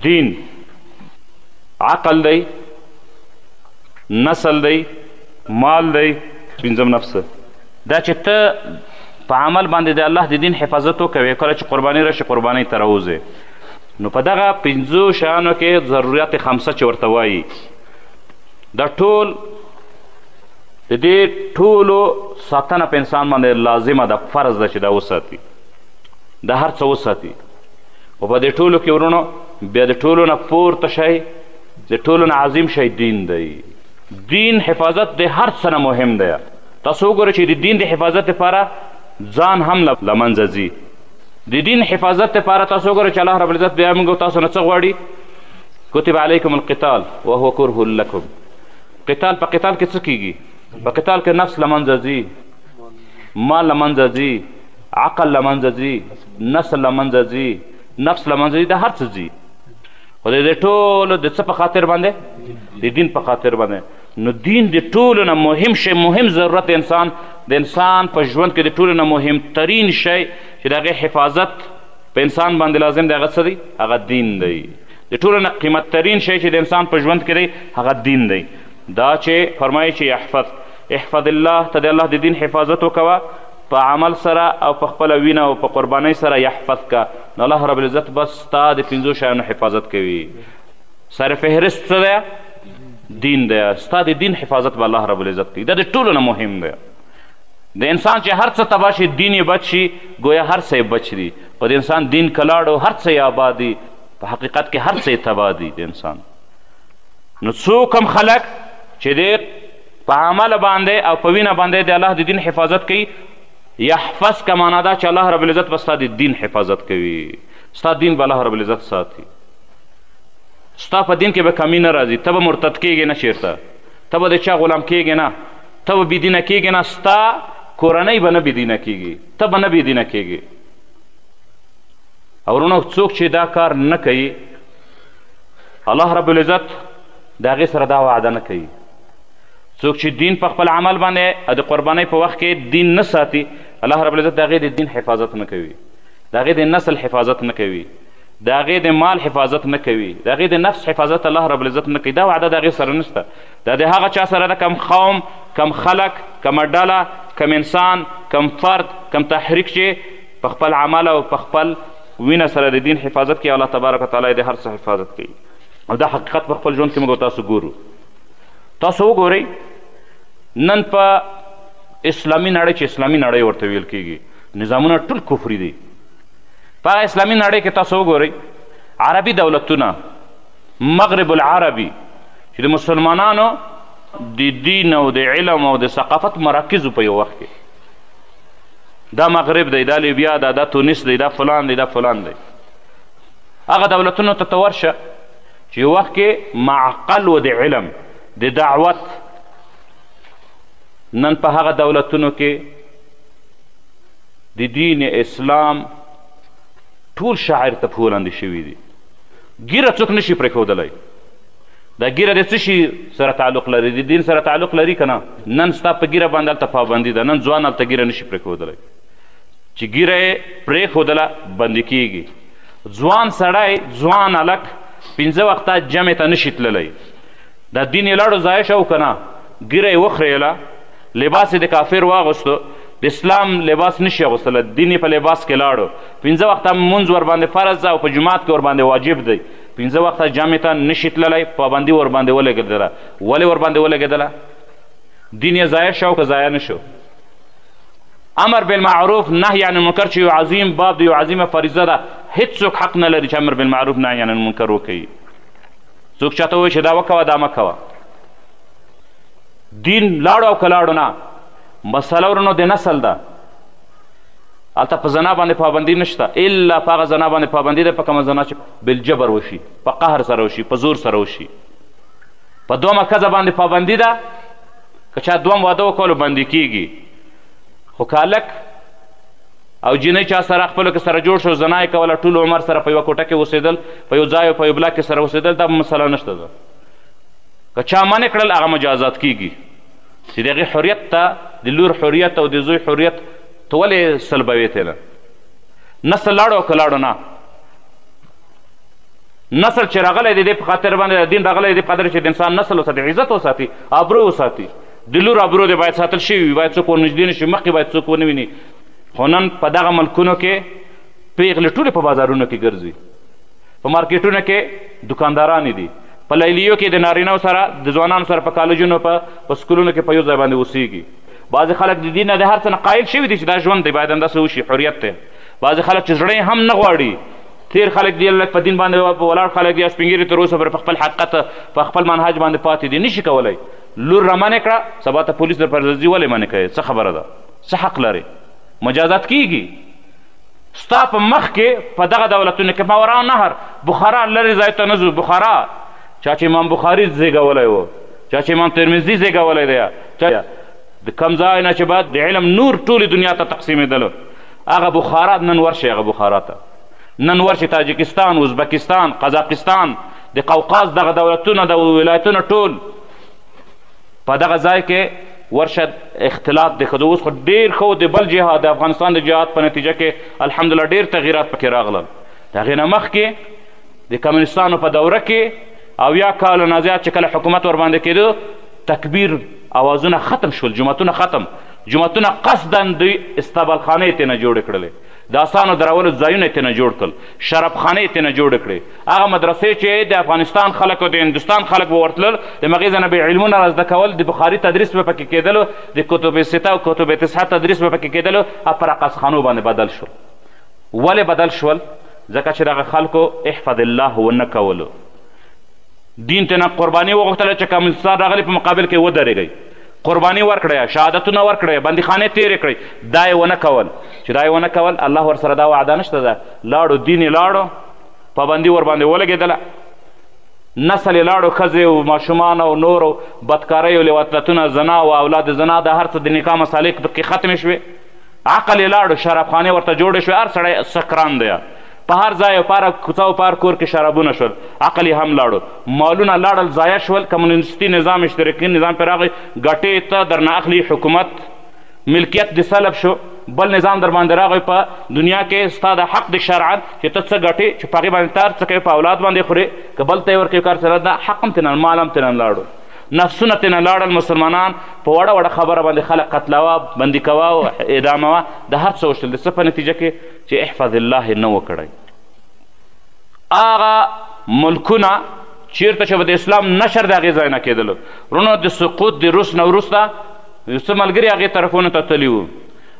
دین عقل دی نسل دی مال دی پنځم نفس دا چې ته په عمل باندې د الله د دین حفاظت وکوې کله چې قرباني راشي قربانۍ ته راوځې نو په دغه پنځو شیانو کې ضروریات خمسه چې ورته وایي دا ټول د دې ټولو ساتنه په انسان باندې لازمه ده فرض ده چې دا وساتي دا هر څه وساتي او په دې ټولو کې ورونو بیا د ټولو نه پورته شی د ټولو نه عظیم شی دین دی دین حفاظت د هر څه نه مهم دی تاسو وګورئ چې د دین د حفاظت لپاره ځان هم له منځه ځي د دین حفاظت لپاره تاسو وګورئ چې الله رب العزت بیا موږ تاسو نه څه غواړي کتب علیکم القتال وهو کره لکم قتال په قتال کې څه کیږي په قتال کې نفس له منځه ځي مال له منځه ځي عقل له منځه ځي نسل له منځه ځي نفس له منځه ځي د هر څه ځي خو د دې ټولو د څه په خاطر باندې د دین په خاطر باندې نو دین د ټولو نه مهم شی مهم ضرورت د انسان د انسان په ژوند کې د ټولو نه مهمترین شی چې د هغې حفاظت په انسان باندې لازم دی هغه څه دی هغه دین دی د ټولو نه قیمتترین شی چې د انسان په ژوند کې دی هغه دین دی دا چې فرمایي چې احفظ احفظ الله ته د الله د دین حفاظت وکوه په عمل سره او په خپله وینه او په قربانۍ سره یحفظ که نو الله رب العزت به ستا د پنځو شیانو حفاظت کوي سر فهرست څه دی دین دی ستا د دین حفاظت به الله رب العزت کوي دا د ټولو نه مهم دی د انسان چې هر څه تباه شي دین یې بچ شي ګویا هر څه یې بچ دي خو د انسان دین که لاړو هر څه یې آباد دي په حقیقت کې هر څه یې تباه دي د انسان نو څوک هم خلک چې د په عمل باندې او په وینه باندې د الله د دین حفاظت کوي یحفظ که معنا دا چې الله رب العزت به ستا د دین حفاظت کوي ستا دین به الله رب العزت ساتي ستا په دین کې به کمی نه راځي ته به مرتد کېږې نه چېرته ته به د چا غلام کېږې نه ته به بېدینه کېږې نه ستا کورنۍ به نه بېدینه کېږي ته به نه بېدینه کېږې او وروڼه څوک چې دا کار نه کوي الله رب العزت د هغې سره دا وعده نه کوي څوک چې دین په خپل عمل باندې د قربانۍ په وخت کې دین نه ساتي الله رب العزت د هغې د دین حفاظت نه کوي د هغې د نسل حفاظت نه کوي د هغې د مال حفاظت نه کوي د هغې د نفس حفاظت الله رب العزت نه کوي دا وعده د هغې سره نشته دا د هغه چا سره ده کم قوم کم خلک کمه ډله کم انسان کم فرد کم تحریک چې په خپل عمل او په خپل وینه سره د دین حفاظت کوي الله تبارک وتعالی د هر څه حفاظت کوي او دا حقیقت په خپل ژوند کې موږ تاسو ګورو تاسو وګورئ نن په اسلامي نړۍ چې اسلامي نړۍ ورته ویل کېږي نظامونه ټول کفري دي په اسلامي نړۍ کې تاسو وګورئ عربي دولتونه مغرب العربي چې د مسلمانانو د دین او د علم او د ثقافت مراکزو په یو وخت کې دا مغرب دی دا لیبیا ده دا تونس دی دا فلان دی دا فلان دی هغه دولتونو ته ته ورشه چې یو وخت کې معقل و د علم د دعوت نن په هغه دولتونو کې د دین اسلام ټول شاعر ته پښو لاندې شوي دي ګیره څوک نشي پرېښودلی دا ګیره د څه شي سره تعلق لري د دین سره تعلق لري که نه نن ستا په ګیره باندې هلته پابندي ده نن ځوان هلته ګیره نشي پرېښودلی چې ګیره یې پرېښودله بندي کیږي ځوان سړی ځوان هلک پنځه وخته جمع ته نشي تللی دا دین یې لاړو ځای شو که نه ږیره یې وخریله لباس یې د کافر واغوستو د اسلام لباس نشي اغوستلی دین یې په لباس کې لاړو پنځه وخته مونځ ورباندې فرض ده او په جومات کې ورباندې واجب دی پنځه وخته جمع ته نشي تللی پابندي ورباندې ولګېدله ولې ورباندې ولګېدله دین یې ضایع شو که ضایع نه شو امر بالمعروف نهی عن المنکر چې یو عظیم باب د یو عظیمه فریضه ده هیڅوک حق نه لري چې امر بالمعروف نهی عن المنکر وکړي څوک چاته وایي چې دا وکوه دا مه کوه دین لاړو او که لاړو نه مسله ورنو د نسل ده هلته په زنا باندې پابندي نشته الا په هغه زنا باندې پابندي ده په کومه زنا چې بالجبر وشي په قهر سره وشي په زور سره وشي په دومه ښځه باندې پابندي ده که چا دوم واده وکولو باندې کیږي خو که هلک او جینۍ چا سره خپلو کې سره جوړ شو زنا یې کوله ټول عمر سره په یوه کوټه کې اوسېدل په یو ځای او په یو بلاک کې سره اوسېدل دا مسله نشته ده که چا منع کړل هغه مجازات کیږي چې د هغې حریت ته د لور حریت او د زوی حریت ته ولې سلبوې ته نه نسل لاړو او که لاړو نه نسل چې راغلی دی دې په خاطر باندې دین راغلی دی په خاطر چې د انسان نسل وساتي عزت وساتي ابرو وساتي د لور ابرو دی باید ساتل شوي وي باید څوک ورنږدې نه شي مخکې باید څوک ونه ویني خو نن په دغه ملکونو کې پیغلې ټولې په بازارونو کې ګرځي په مارکیټونو کې دکاندارانې دي په لیلیو کې د نارینهو سره د ځوانانو سره په کالجونو په په سکولونو کې په یو ځای باندې اوسیږي بعضې خلک د دین نه د هر څه نه قایل شوي دي چې دا ژوند دی باید همداسې وشي حریت دی بعضې خلک چې زړه هم نه غواړي تیر خلک دی لږ په دین باندې په ولاړ خلک دی سپینګیري تر اوسه په خپل حقیقت په خپل منهج باندې پاتې دي نشي کولی لور رامنې کړه سبا ته پولیس در پر ځي ولې منې کوې څه خبره ده څه حق لرې مجازات کیږي ستا په مخ کې په دغه دولتونو کې په ورا نهر بخارا لرې ځای ته نه ځو بخارا چا چې امام بخاري زیږولی و چا چې امام ترمزي زیږولی دی چا د کم ځای نه چې بعد د علم نور ټولې دنیا ته تقسیمېدلو هغه بخارا نن ورشي هغه بخارا ته نن ورشي تاجکستان ازبکستان قزاقستان د قوقاز دغه دولتونه د ولایتونه ټول په دغه ځای کې ورشه اختلاط دی ښځو اوس خو ډېر ښه و د بل جهاد د افغانستان د جهاد په نتیجه کې الحمدلله ډېر تغییرات پکې راغلل د هغې نه مخکې د کمونستانو په دوره کې او یا کالو نه زیات چې کله حکومت ورباندې کېده تکبیر اوازونه ختم شول جوماتونه ختم جوماتونه قصدا دوی استابالخانې ترې نه جوړې کړلې داسانو درولو ځایونه یې ترنه جوړ کړل، شرابخانې یې ترنه جوړې کړې، هغه مدرسې چې د افغانستان خلک او د هندوستان خلک به ورتلل، د هغې ځای نه به یې علمونه رازده کول، د بخاري تدریس به پکې کېدلو، د کتب سته او کتب تسعه تدریس به پکې کېدلو، او پر عقصخانو باندې بدل شول. ولې بدل شول؟ ځکه چې دغه خلکو احفظ الله ونه کولو، دین ترنه قرباني وغوښتله چې کمونیستان راغلي په مقابل کې ودرېږئ، قرباني ورکړی شهادتونه ورکړی بندیخانې تېرې کړی دا یې ونه کول چې دا یې ونه کول الله ورسره دا وعده نشته ده لاړو دین یې لاړو پابندي ورباندې ولګېدله نسل یې لاړو ښځې او ماشومان او نورو بدکاریو لواطتونه زنا او اولاد زنا د هر څه د نکاح مسالې پکې ختمې شوې عقل یې لاړو شرابخانې ورته جوړې شوې هر سړی سکران دی په هر ځای او په هره کوڅه او په هر کور کې شرابونه شول، عقل یې هم لاړو، مالونه لاړل ضایع شول، کمونیستي نظام، اشتراکي نظام پرې راغی، ګټې ته درنه اخلي، حکومت، ملکیت دې سلب شو، بل نظام در باندې راغی، په دنیا کې ستا دا حق دی شرعاً چې ته څه ګټې چې په هغې باندې ته هر څه کوې، په اولاد باندې خورې، که بل ته یې ورکوې که هر څه، دا حق هم ترېنه، مال هم ترېنه لاړو، نفسونه ترېنه لاړل، مسلمانان په وړه وړه خبره باندې خلک قتلوه، بندي کوه او اعداموه، دا هر څه وشول، د څه په نتیجه کې؟ چې احفظ الله یې نه و کړی هغه ملکونه چیرته چې به د اسلام نشر د هغې ځای نه کېدلو وروڼو د سقوط د روس نه وروسته یو څه ملګري هغې طرفونو ته تللي وو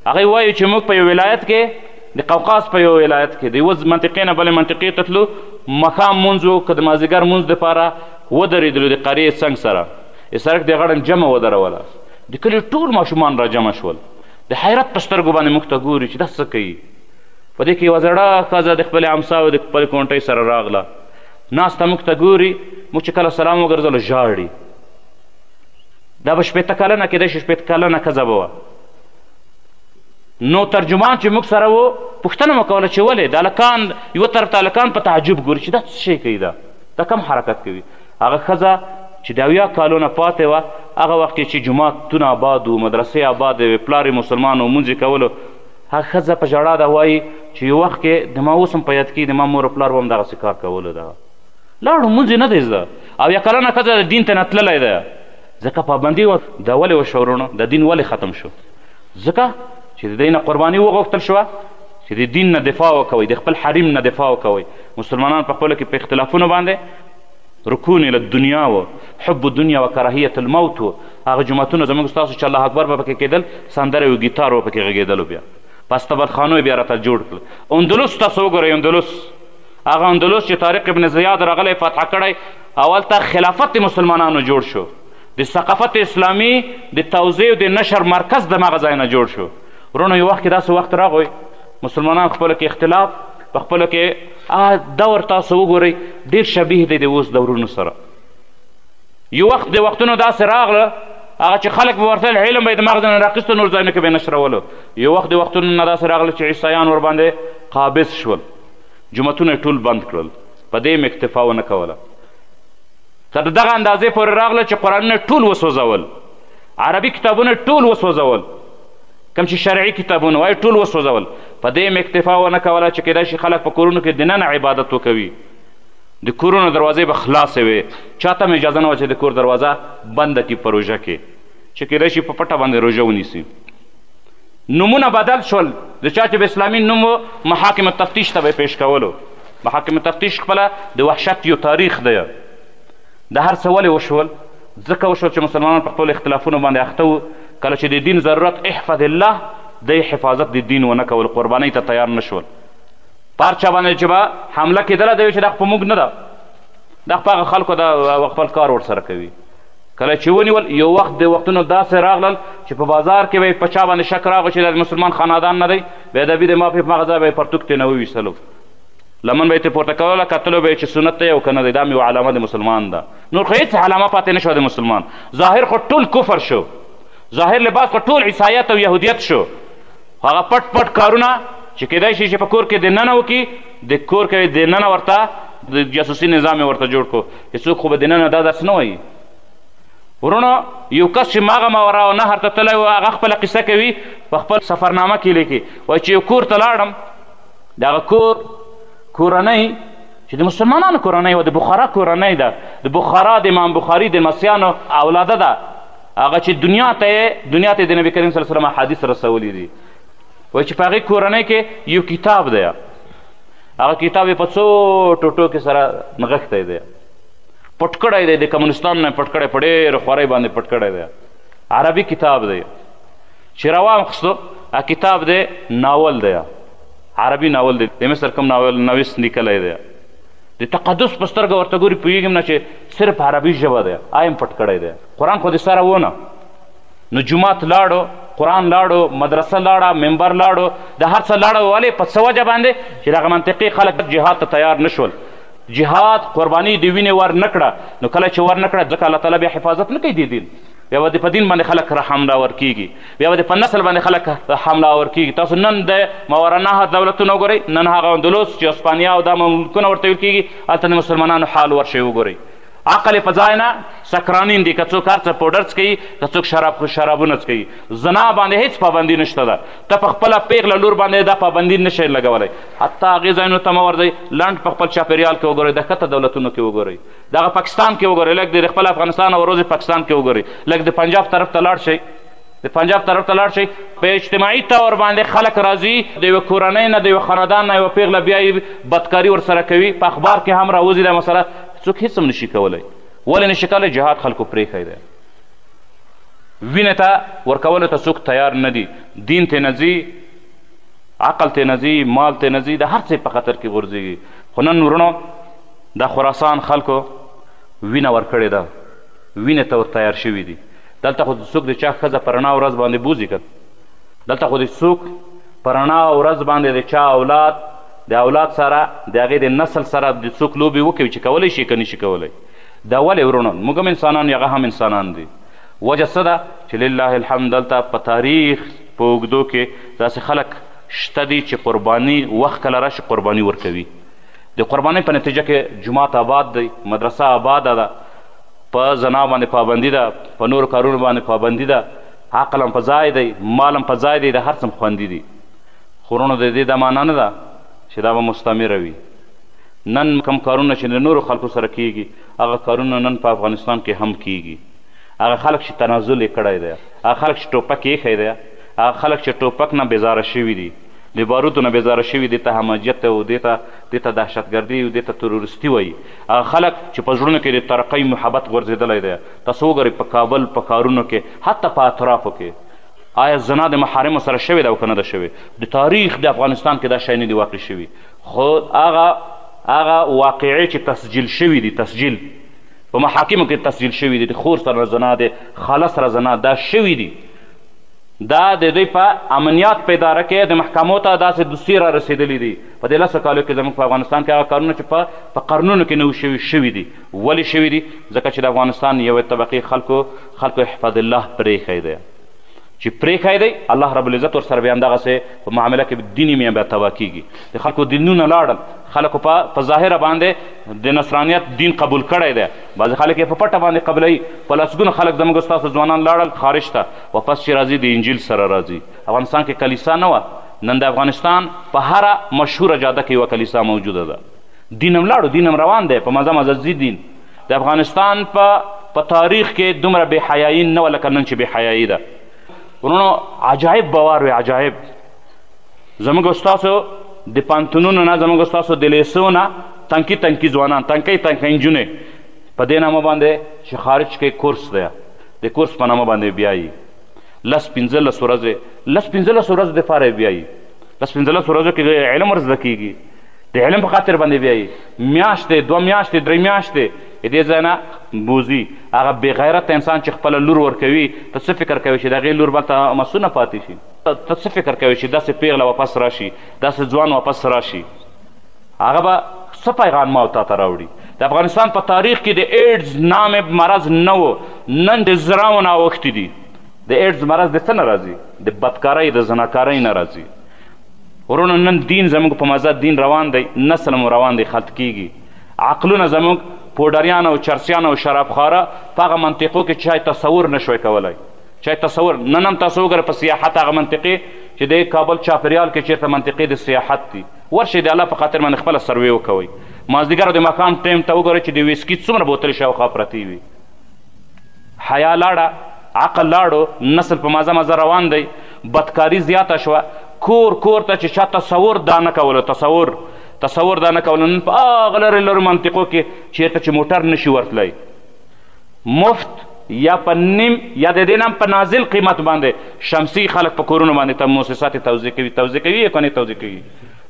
هغوی وایي چې موږ په یو ولایت کې د قوقاز په یو ولایت کې د یوه منطقې نه بلې منطقې ته تلو ماښام مونځ و که د مازدیګر مونځ دپاره ودرېدلو د قریې څنګ سره د سړک د غاړه جمع ودروله د کلي ټول ماشومان را جمع شول د حیرت په سترګو باندې موږ ته ګوري چې دا څه کوي په دې کې یوه زړه ښځه د خپلې امسا او د خپلې کونټۍ سره راغله ناسته موږ ته ګوري موږ چې کله سلام وګرځولو ژاړي دا به شپېته کلنه کېدای شي شپېته کلنه ښځه به وه نو ترجمان چې موږ سره و پوښتنه مو کوله چې ولې د هلکان یوه طرف ته هلکان په تعجب ګوري چې دا څه شی کوي دا دا کم حرکت کوي هغه ښځه چې د اویا کالو نه پاتې وه، هغه وخت کې چې جومات تون آباد و، مدرسه آباده وې، پلار یې مسلمان و، لمونځ یې کولو، هغه ښځه په ژړا ده وایي چې یو وخت کې د ما اوس هم په یاد کېږي، د ما مور او پلار به هم دغسې کار کولو ده. لاړو، لمونځ یې نه دی زده، اویا کلنه ښځه ده، دین ته نه تللی دی، ځکه پابندي وه. دا ولې وشوه وروڼو؟ دا دین ولې ختم شو؟ ځکه چې د دی نه قرباني وغوښتل شوه چې د دین نه دفاع وکوئ، د خپل حریم نه دفاع وکوئ، مسلمانان په خپلو کې په اختلافونو باندې رکون الی الدنیا و حب الدنیا و کراهیت الموت و هغه جوماتونه زموږ ستاسو چې الله اکبر به پکې کېدل سندرې او ګیتار به پکې غږېدلو بیا په استبدخانو یې بیا راته جوړ کړل اندلس تاسو وګورئ اندلس هغه اندلس چې طارق ابن زیاد راغلی فتح کړی او هلته خلافت مسلمانانو جوړ شو د ثقافت اسلامي د توزیع د نشر مرکز د مغه ځای نه جوړ شو ورونو یو وخت کې داسې وخت راغی مسلمانان خپلو کې اختلاف په خپلو کې هغه دور تاسو وګورئ ډېر شبیه دی د اوس دورونو سره یو وخت د وختونو داسې راغله هغه چې خلک به ورتلل علم به یې د مغز نه راخیستو نور ځایونو کې به یې نشرولو یو وخت د وختونو نه داسې راغله چې عیسایان ورباندې قابض شول جوماتونه یې ټول بند کړل په دې یې اکتفا ونه کوله تر دغه اندازې پورې راغله چې قرآنونه ټول وسوځول عربي کتابونه ټول وسوځول کوم چې شرعي کتابونه وای ټول وسوځول په دې هم اکتفا ونه کوله چې کېدای شي خلک په کورونو کې دننه عبادت وکوي د کورونو دروازې به خلاصې وې چاته هم اجازه نه وه چې د کور دروازه بنده کړي په روژه کې چې کېدای شي په پټه باندې روژه ونیسي نومونه بدل شول د چا چې به اسلامي نوم و محاکم تفتیش ته به یې پیش کولو محاکم تفتیش خپله د وحشت یو تاریخ دی دا هر څه ولې وشول؟ ځکه وشول چې مسلمانان په خپلو اختلافونو باندې اخته وو، کله چې د دین ضرورت احفظ الله دی حفاظت د دین ونه کول، قربانۍ ته تیار نه شول. په هر چا باندې چې به حمله کېدله دی چې دا خو په موږ نه ده، دا خو په هغه خلکو ده او خپل کار ورسره کوي. کله چې ونیول یو وخت د وختونو داسې راغلل چې په بازار کې به یې په چا باندې شک راغی چې دا د مسلمان خانادان نه دی، بې ادبي د مافې په هغه ځای به یې پرتوګ ترې نه وویستلو. لمن به یې ترې پورته کوله کتلو به یې چې سنت دی او که نه دی دا مې یوه علامه د مسلمان ده نور خو هېڅ علامه پاتې نه شوه د مسلمان ظاهر خو ټول کفر شو ظاهر لباس خو ټول عیسایت او یهودیت شو هغه پټ پټ کارونه چې کېدای شي چې په کور کې دننه وکړي د کور کې دننه ورته د جاسوسي نظام یې ورته جوړ کړو چې څوک خو به دننه دا درس نه وایي ورونو یو کس چې ماغه ماورا او نهر ته تللی و هغه خپله قصه کوي په خپل سفرنامه کې لیکي وایي چې یو کور ته لاړم دغه کور کورنۍ چې د مسلمانانو کورنۍ وه د بخارا کورنۍ ده د بخارا د امام بخاري د مسیانو اولاده ده هغه چې دنیا ته دنیا ته د نبی کریم صلی الله علیه وسلم حدیث رسولي دي وایي چې په هغې کورنۍ کې یو کتاب دی هغه کتاب یې په څو ټوټو کې سره نغښتی دی پټ کړی دی د کمونستانو نه پټ کړی په ډېرو خورۍ باندې پټ کړی دی عربي کتاب دی چې روان خستو ا کتاب دی ناول دی عربي ناول دی د مصر کوم ناول نویس لیکلی دی د تقدس په سترګه ورته ګوري پوهېږم نه چې صرف عربي ژبه دی آیم پټ کړی دی قرآن خو د سره و نه نو جومات لاړو قرآن لاړو مدرسه لاړه منبر لاړو د هر څه لاړه ولې په څه وجه باندې چې دغه منطقې خلک جهاد ته تیار نه شول جهاد قرباني د وینې ور نه کړه نو کله چې ور نه کړه ځکه الله تعالی بیا حفاظت نه کوي دې دین بیا به په دین باندې خلک را حمله ور کېږي بیا به په نسل باندې خلک را حمله ور کېږي تاسو نن د مورنه دولتونه وګورئ نن هغه اندلس چې اسپانیا او دا ملکونه ورته ویل کېږي هلته د مسلمانانو حال ورشئ وګورئ عقل په ځای نه سکرانین دي که څوک هر څه پوډر څکوي که څوک شراب شرابونه څکوي زنا باندې هیڅ پابندي نشته ده ته په خپله پیغله لور باندې دا پابندي نشئ لګولی حتی هغې ځایونو ته مه ورځئ لنډ په خپل چاپېریال کې وګورئ د ښکته دولتونو کې وګورئ دغه پاکستان کې وګورئ لږ د خپل افغانستان او ورځې پاکستان کې وګورئ لږ د پنجاب طرف ته لاړ شئ د پنجاب طرف ته لاړ شئ په اجتماعي طور باندې خلک راځي د یوه کورنۍ نه د یوه خاندان نه یوه پیغله بیا یې بدکاري ورسره کوي په اخبار کې هم راوځي دا مسله څوک هیڅ هم نشي کولی ولې نشي کولی جهاد خلکو پرېښی دی وینې ته ورکولو ته څوک تیار نه دي دین ته نه ځي عقل ته نه ځي مال ته نه ځي د هر څه په خطر کې غورځېږي خو نن ورونو د خراسان خلکو وینه ورکړې ده، وینې ته ور تیار شوي دي، دلته خو دې څوک د چا ښځه په رڼا ورځ باندې بوځي که نه؟ دلته خو دې څوک په رڼا ورځ باندې د چا اولاد د اولاد سره د هغې د نسل سره دې څوک لوبې وکوي چې کولی شي که نه شي کولی؟ دا ولې وروڼه موږ هم انسانان یو هغه هم انسانان دي وجه څه ده چې لله الحمد دلته په تاریخ په اوږدو کې داسې خلک شته دي چې قرباني وخت کله راشي قرباني ورکوي. د قربانۍ په نتیجه کې جومات آباد دی، مدرسه آباده ده، په زنا باندې پابندي ده، په نورو کارونو باندې پابندي ده، عقل هم په ځای دی، مال هم په ځای دی، د هر څه هم خوندي دي. خو وروڼو د دې دا معنا نه ده چې دا به مستمره وي. نن کوم کارونه چې د نورو خلکو سره کېږي، هغه کارونه نن په افغانستان کې هم کېږي. هغه خلک چې تنازل یې کړی دی، هغه خلک چې ټوپک یې ایښی دی، هغه خلک چې ټوپک نه بېزاره شوي دي، د باروتو نه بیزاره شوي دې ته همجیت ته او دې ته دې ته دهشتګردي او دې ته تروریستي وایي هغه خلک چې په زړونو کې د ترقۍ محبت غورځېدلی دی تاسو وګورئ په کابل په ښارونو کې حتی په اطرافو کې آیا زنا د محارمو سره شوې ده او که نه ده شوې د تاریخ د افغانستان کې دا شی نه دي واقع شوي خو هغه هغه واقعې چې تسجیل شوي دي تسجیل په محاکمو کې تسجیل شوي دي د خور سره زنا دی خاله سره زنا دا شوي دي دا د دوی په امنیت په اداره کې د محکمو ته داسې دوسیې را رسېدلي دي په دې لسو کالو کې زموږ په افغانستان کې هغه کارونه چې په په قرنونو کې نه وو شوي شوي دي ولې شوي دي ځکه چې د افغانستان یوې طبقې خلکو خلکو احفظ الله پرېښی دی چې پرېښی دی الله رب العزت ورسره بیا همدغسې په معامله کې دیني میا بیا تباه کېږي د خلکو دینونه لاړل خلکو په په ظاهره باندې د نصرانیت دین قبول کړی دی بعضې خلک یې په پټه باندې قبلوي په لسګونو خلک زموږ ستاسو ځوانان لاړل خارج ته واپس چی راځی د انجیل سره راځی افغانستان کی کلیسا نه وه نن د افغانستان په هره مشهوره جاده کی یوه کلیسا موجوده ده دین هم لاړو دین هم روان دی په مزه مزه ځی دین د افغانستان په په تاریخ کی دومره بی حیایی نه وه لکه نن چی بی حیایی ده ورونو عجایب باور وی عجایب زموږ ستاسو د پانتونونو نه زموږ ستاسو د لیسو نه تنکی تنکی ځوانان تنکی تنکی نجونې په دې نامه باندې چې خارج کې کورس دی د کورس په نامه باندې بیایي لس پنځلس ورځې لس پنځلس ورځو دپاره یې بیایي لس پنځلس ورځو کې د علم ورزده کېږي د علم په خاطر باندې بیایي میاشتې دوه میاشتې درې میاشتې دې ځای نه بوځي هغه بېغیرته انسان چې خپله لور ورکوي ته څه فکر کوې چې د هغې لور به ته مسونه پاتې شي ته څه فکر کوې چې داسې پیغله واپس راشي داسې ځوان واپس راشي هغه به څه پیغانماو تا ته راوړي د افغانستان په تاریخ کې د ایډز نام مرض نه و نن د زراو نه اوښتي دي د ایډز مرض د څه نه راځي د بدکارۍ د زناکارۍ نه راځي ورونو نن دین زموږ په مزه دین روان دی نسل مو روان دی خلط کیږي عقلونه زموږ پوډریان او چرسیان او شرابخواره په هغه منطقو کې چای تصور نشوی کولای چای تصور نن هم تاسو وګوره په سیاحت هغه منطقې چې د کابل چاپریال کې چیرته منطقې د سیاحت دي ورشئ د الله په خاطر باندې خپله سروې وکوئ. مازدیګر او د ماښام ټایم ته وګورئ چې د ویسکي څومره بوتلې شاوخوا پرتې وي. حیا لاړه، عقل لاړو، نسل په مازه مازه روان دی، بدکاري زیاته شوه، کور کور ته چې چا تصور دا نه کولو، تصور، تصور دا نه کولو، نن په هغه لرې لرو منطقو کې چېرته چې موټر نه شي ورتلی، مفت یا په نیم یا د دې نام په نازل قیمت باندې شمسی خلک په کورونو باندې ته موسسات توزیع کوي توزیع کوي یا کنې توزیع کوي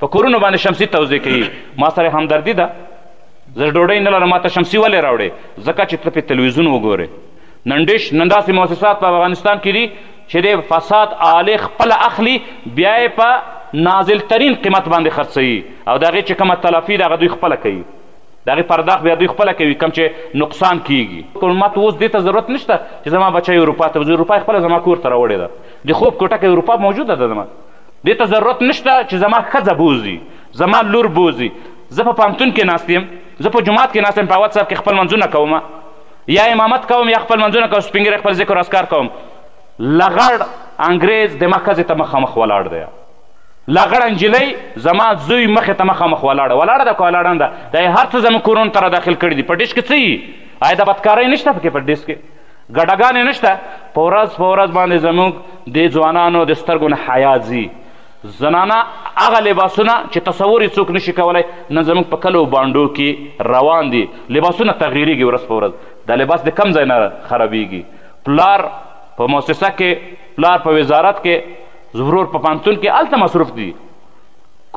په کورونو باندې شمسی توزیع کوي ما سره همدردي ده زه ډوډۍ نه لرم ما ته شمسی ولې راوړې ځکه چې ته په تلویزیون وګورې نن ډېش نن داسې موسسات په افغانستان کې دي چې د فساد آلې خپله اخلي بیا یې په نازل ترین قیمت باندې خرڅوي او د هغې چې کومه تلافي ده هغه دوی خپله کوي د هغې پرداخت بیا دوی خپله کوي کوم چې نقصان کېږي. کوم ما ته اوس دې ته ضرورت نشته چې زما بچی اروپا ته وځي اروپا یې خپله زما کور ته راوړې ده د خوب کوټه کې اروپا موجوده ده زما دې ته ضرورت نشته چې زما ښځه بوځي زما لور بوځي زه په پوهنتون کې ناست یم زه په جومات کې ناست یم په واتساپ کې خپل منځونه کوم یا امامت کوم یا خپل منځونه کوم سپین ږیری خپل ذکر اسکار کوم لغړ انګریز د ما ښځې ته مخامخ ولاړ دی لغړه نجلۍ زما زوی مخې ته مخامخ ولاړه ولاړه ده که ولاړه نه ده دا یې هر څه زموږ کورونو ته را داخل کړي دي په ډیش کې څه یي آیا د بدکارۍ نشته پکې په ډیش کې ګډګانې نشته په ورځ په ورځ باندې زموږ د ځوانانو د سترګو نه حیا ځي زنانه هغه لباسونه چې تصور یې څوک نشي کولی نن زموږ په کلو بانډو کې روان دي لباسونه تغیریږي ورځ په ورځ دا لباس د کم ځای نه خرابیږي پلار په موسسه کې پلار په وزارت کې زه ورور په پانتون کې هلته مصروف دي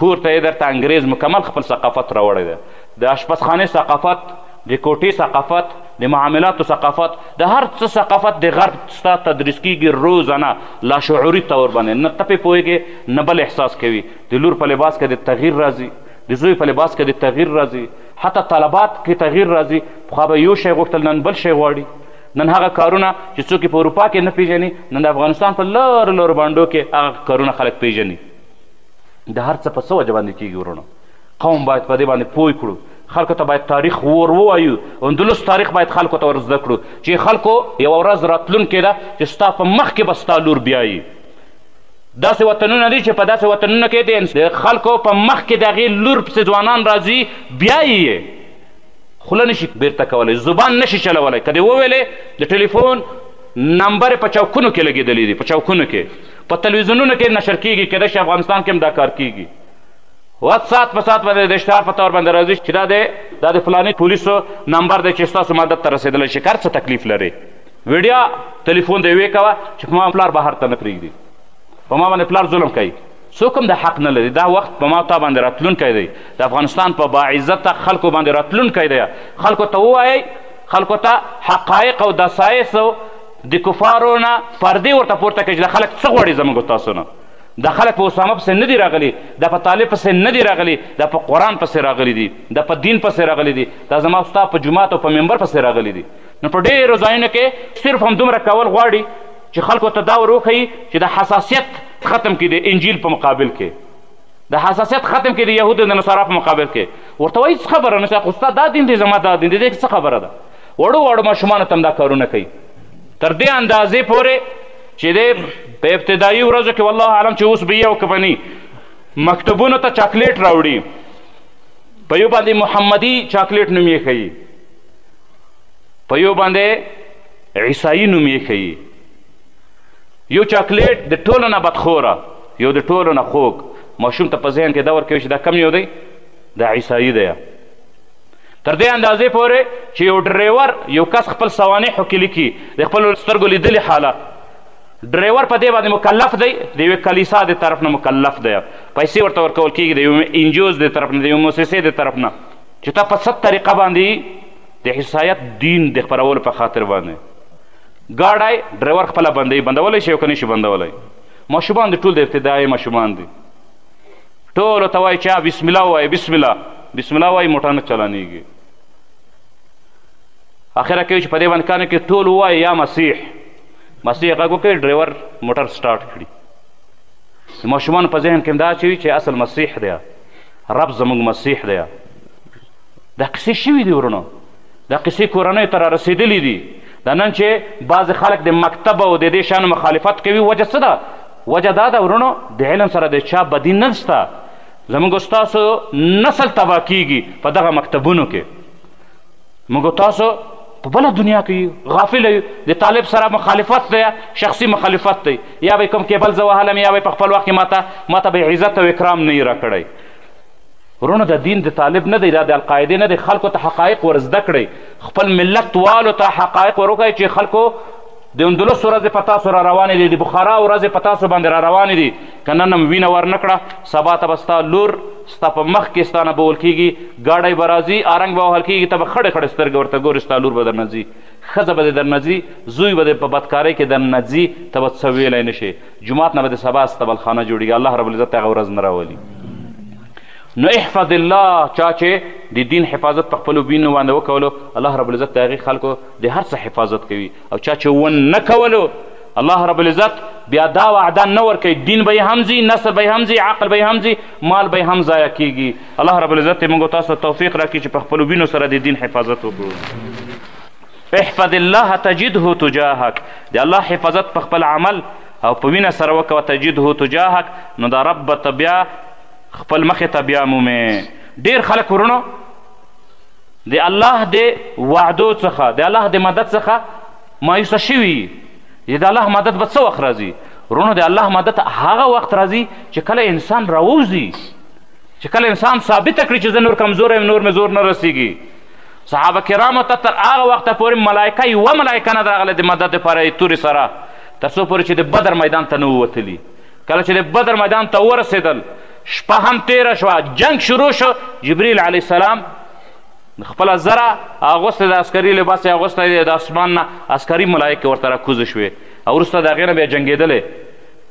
کور ته یې درته انګریز مکمل خپل ثقافت راوړی دی د اشپزخانې ثقافت د کوټې ثقافت د معاملاتو ثقافت د هر څه ثقافت د غرب ستا تدریس کیږي روزانه لاشعوري طور باندې نه ته پې پوهېږې نه بل احساس کوي د لور په لباس کې د تغییر راځي د زوی په لباس کې د تغییر راځي حتی طلبات کې تغییر راځي پخوا به یو شی غوښتل نن بل شی غواړي نن هغه کارونه چې څوک یې په اروپا کې نه پیژني نن د افغانستان په لر لر بانډو کې هغه کارونه خلک پیژني د هر څه په څه وجه باندې کېږي ورونو قوم باید په دې باندې پوه کړو خلکو ته باید تاریخ ور ووایو اندلس تاریخ باید خلکو ته ور زده کړو چې خلکو یوه ورځ راتلونکې ده چې ستا په مخ کې به ستا لور بیایي داسې وطنونه دي چې په داسې وطنونو کې د خلکو په مخ کې د هغې لور پسې ځوانان راځي بیایي یې خوله نشي بیرته کولای زبان نشي چلولای که دې وویلې د ټلیفون نمبر په چوکونو کې لګېدلې دي په چوکونو کې په تلویزیونونو کې نشر کیږي کېدای شي افغانستان کې هم دا کار کیږي وخت ساعت په ساعت باندې د اشتهار په تور باندې راځي چې دا دی دا د فلاني پولیسو نمبر دی چې ستاسو مدد ته رسېدلی شي کار څه تکلیف لري ویډیا تلیفون دی ویې کوه چې په ما پلار بهر ته نه پرېږدي په ما باندې پلار ظلم کوي څوک هم دا حق نه لري دا وخت په ما او تا باندې راتلونکی دی د افغانستان په باعزته خلکو باندې راتلونکی دی خلکو ته ووایئ خلکو ته حقایق او دسایس او د کفارو نه پردې ورته پورته کړئ چې دا خلک څه غواړي زموږ تاسو نه دا خلک په اسامه پسې نه دي راغلي دا په طالب پسې نه دي راغلي دا په قرآن پسې راغلي دي دا په دین پسې راغلي دي دا زما ستا په جومات او په ممبر پسې راغلي دي نو په ډېرو ځایونو کې صرف همدومره کول غواړي چې خلکو ته دا وروښيي چې د حساسیت ختم کړي د انجیل په مقابل کې د حساسیت ختم کړي د یهودو د نصارا په مقابل کې ورته وایي څه خبره نشته خو ستا دا دین دی زما دا دین دی دې کې څه خبره ده وړو وړو ماشومانو ته هم دا کارونه کوي تر دې اندازې پورې چې دی په ابتدایي ورځو کې والله عالم چې اوس به یې او که به مکتبونو ته چاکلیټ راوړي په یو باندې محمدي چاکلیټ نوم یې ښیي په یو باندې عیسائی نوم یې ښیي یو چاکلیټ د ټولو نه بدخوره یو د ټولو نه خوږ ماشوم ته په ذهن کې دا ورکوي چې دا کم یو دی دا عیسائی دی تر دې اندازې پورې چې یو ډرایور یو کس خپل سوانح کې لیکي د خپلو سترګو لیدلي حالات ډرایور په دې باندې مکلف دی د یوې کلیسا د طرف نه مکلف دی پیسې ورته ورکول کېږي د یوې انجوز د طرف نه د یوې موسسې د طرف نه چې تا په ست طریقه باندې د حسایت دین د خپرولو په خاطر باندې ګاډی ډرایور خپله بندوي بندولی شي او که نه شي بندولی ماشومان دي ټول د ابتدایې ماشومان دي ټولو ته وایي چې بسم الله ووایي بسم الله بسم الله وایي موټر نه چلانیږي اخره کوي چې په دې باندې کانو کې ټول ووایي یا مسیح مسیح غږ وکړي ډرایور موټر سټارټ کړي ماشومان په ذهن کې دا چې چې اصل مسیح دی رب زموږ مسیح دی دا قصې شوي دي ورونو دا قصې کورنۍ ته را رسېدلي دي دا نن چې بعضې خلک د مکتب او د دې شیانو مخالفت کوي وجه څه ده وجه دا ده ورونو د علم سره د چا بدي نه شته زموږ ستاسو نسل تباه کیږي په دغه مکتبونو کې موږ تاسو په بله دنیا کې یو غافل یو د طالب سره مخالفت دی شخصي مخالفت دی یا به کوم کیبل زه وهلم یا به په خپل وخت کې ماته ماته به عزت او اکرام نه یې راکړی ورونو د دین د طالب نه دی دا د القاعدې نه دی خلکو ته حقایق ور زده کړئ خپل ملت والو ته حقایق ور وښایئ چې خلکو د اندلس ورځې په تاسو را روانې دي د بخارا ورځې په تاسو باندې را روانې دي که نن هم وینه ورنه کړه سبا ته به ستا لور ستا په مخ کې ستا نه بول کېږي ګاډی به راځي ارنګ به وهل کېږي ته به خړې خړې سترګې ورته ګورې ستا لور به درنه ځي ښځه به دې درنه ځي زوی به دې په بدکارۍ کې درنه ځي ته به څه ویلی نه شې جمعات نه به د سبا استبل خانه جوړیږي الله رب العزت هغه ورځ نه راولي نو احفظ الله چا چې د دین حفاظت په خپلو وینو باندې وکولو الله رب العزت د هغې خلکو د هر څه حفاظت کوي او چا چې ونه کولو الله رب العزت بیا دا وعده نه ورکوي دین به یې هم ځي نسل به یې هم ځي عقل به یې هم ځي مال به یې هم ضایع کیږي الله رب العزت موږ تاسو توفیق راکړي چې په خپلو وینو سره د دین حفاظت وکړو احفظ الله تجده تجاهک د الله حفاظت په خپل عمل او په وینه سره وکوه تجده تجاهک نو دا رب به ته بیا خپل مخې ته بیا مومې ډېر خلک ورونو د الله د وعدو څخه د الله د مدد څخه مایوسه شوي چې د الله مدد به څه وخت راځي ورونو د الله مدد هغه وخت راځي چې کله انسان راووځي چې کله انسان ثابته کړي چې زه نور کمزوری یم نور مې زور نه رسیږي صحابه کرامو ته تر هغه وخته پورې ملایکه یوه ملایکه نه ده راغلې د مدد دپاره یې تورې سره تر څو پورې چې د بدر میدان ته نه ووتلي کله چې د بدر میدان ته ورسېدل شپه هم تیره شوه جنگ شروع شو جبریل علیه السلام خپله زره اغوستی د عسکري لباس یې اغوستی دی د اسمان نه عسکري ملایکې ورته راکوزې شوې او وروسته د هغې نه بیا جنګېدلی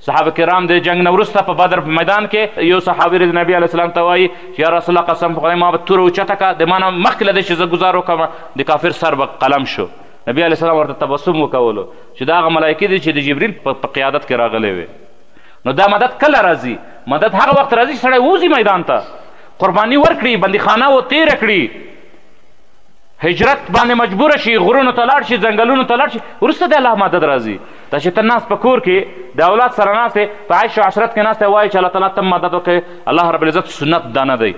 صحابه کرام د جنګ نه وروسته په بدر په میدان کې یو صحابي رض نبي علیه السلام ته وایي چې یا رسول الله قسم په خدای ما به توره اوچته کړه د ما نه مخکې له دې چې زه ګزار وکړم د کافر سر به قلم شو نبی علیه السلام ورته تبسم وکولو چې دا هغه ملایکې دي چې د جبریل په قیادت کې راغلې وي نو دا مدد کله راځي مدد هغه وخت راځي چې سړی ووځي میدان ته قرباني ورکړي بندیخانه و تېره کړي هجرت باندې مجبور شي غرونو ته لاړ شي ځنګلونو ته لاړ شي وروسته د الله مدد راځي دا چې ته ناست په کور کې د اولاد سره ناست په عیش او عشرت کې ناست وایي چې الله تعالی ته مدد وکړي الله رب العزت سنت دا نه دی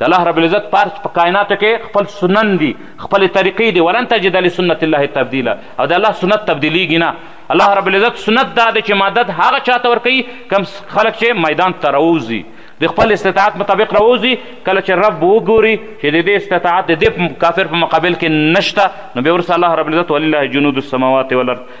د الله رب العزت په په کائناتو کې خپل سنن دي خپل طریقې دي ولن تجد لسنت الله تبدیلا او د الله سنت تبدیلیږي نه الله رب العزت سنت دا دی چې مدد هغه چاته ورکوي کم خلک چې میدان ته راوځي د خپل استطاعت مطابق راوځي کله چې رب وګوري چې د دې استطاعت د دې کافر په مقابل کې نشته نو بیا ورسره الله رب العزت ولله جنود السماوات والارض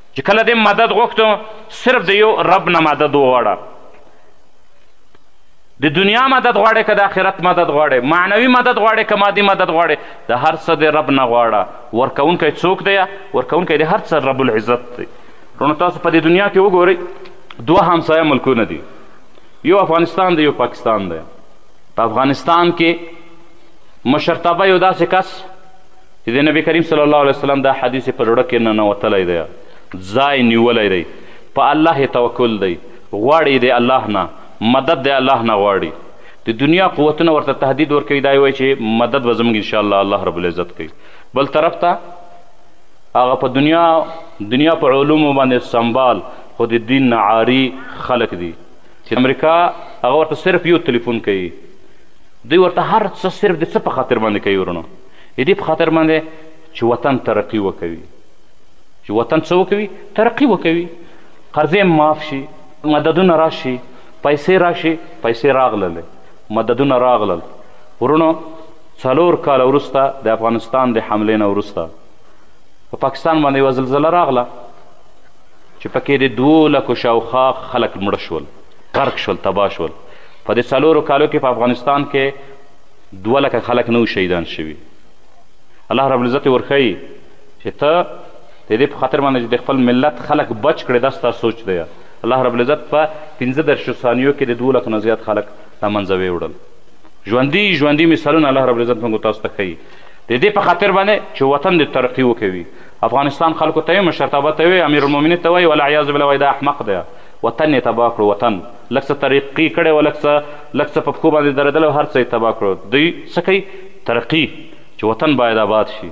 چې کله دې مدد غوښتو صرف د یو رب نه مدد وغواړه د دنیا مدد غواړې که د آخرت مدد غواړې معنوي مدد غواړې که مادي مدد غواړې د هر څه د رب نه غواړه ورکوونکی څوک دی ورکوونکی د هر څه رب العزت دی وروڼو تاسو په دې دنیا کې وګورئ دوه همسایه ملکونه دي یو افغانستان دی یو پاکستان دی په افغانستان کې مشرتابه یو داسې کس چې د نبی کریم صلی الله علیه وسلم دا حدیث په زړه کې ننوتلی دی ځای نیولی دی په الله یې توکل دی غواړي د الله نه مدد د الله نه غواړي د دنیا قوتونه ورته تهدید ورکوي دا وایي چې مدد به زموږ انشاءالله الله رب العزت کوي بل طرف ته هغه په دنیا دنیا په علومو باندې سنبال خو د دین نه عاري خلک دي چې امریکا هغه ورته صرف یو تلیفون کوي دوی ورته هر څه صرف د څه په خاطر باندې کوي ورونو د دې په خاطر باندې چې وطن ترقي وکوي چې وطن څه وکوي ترقي وکوي قرضې معاف شي مددونه راشي پیسې راشي پیسې راغللې مددونه راغلل ورونو څلور کاله وروسته د افغانستان د حملې نه وروسته په پاکستان باندې یوه زلزله راغله چې پکې د دوو لکو شاوخوا خلک مړه شول غرق شول تباه شول په دې څلورو کالو کې په افغانستان کې دوه لکه خلک نه شهیدان شوي الله رب العزت ورښیي چې ته د دې په خاطر باندې چې د خپل ملت خلک بچ کړې دا ستا سوچ دی الله رب العزت په پنځه دېرشو ثانیو کې د دوه لکو نه زیات خلک له منځه ویې وړل ژوندي ژوندي مثالونه الله رب العزت موږ تاسو ته ښیي د دې په خاطر باندې چې وطن دې ترقي وکوي افغانستان خلکو ته یې مشرتابه ته یې امیرالمؤمنین ته وایي والعیاذ بالله وایي دا احمق دی وطن یې تباه کړو وطن لږ څه ترقي یې کړې وه، لږ څه لږ څه په پښو باندې درېدل او هر څه یې تباه کړل. دوی څه کوي؟ ترقي، چې وطن باید آباد شي.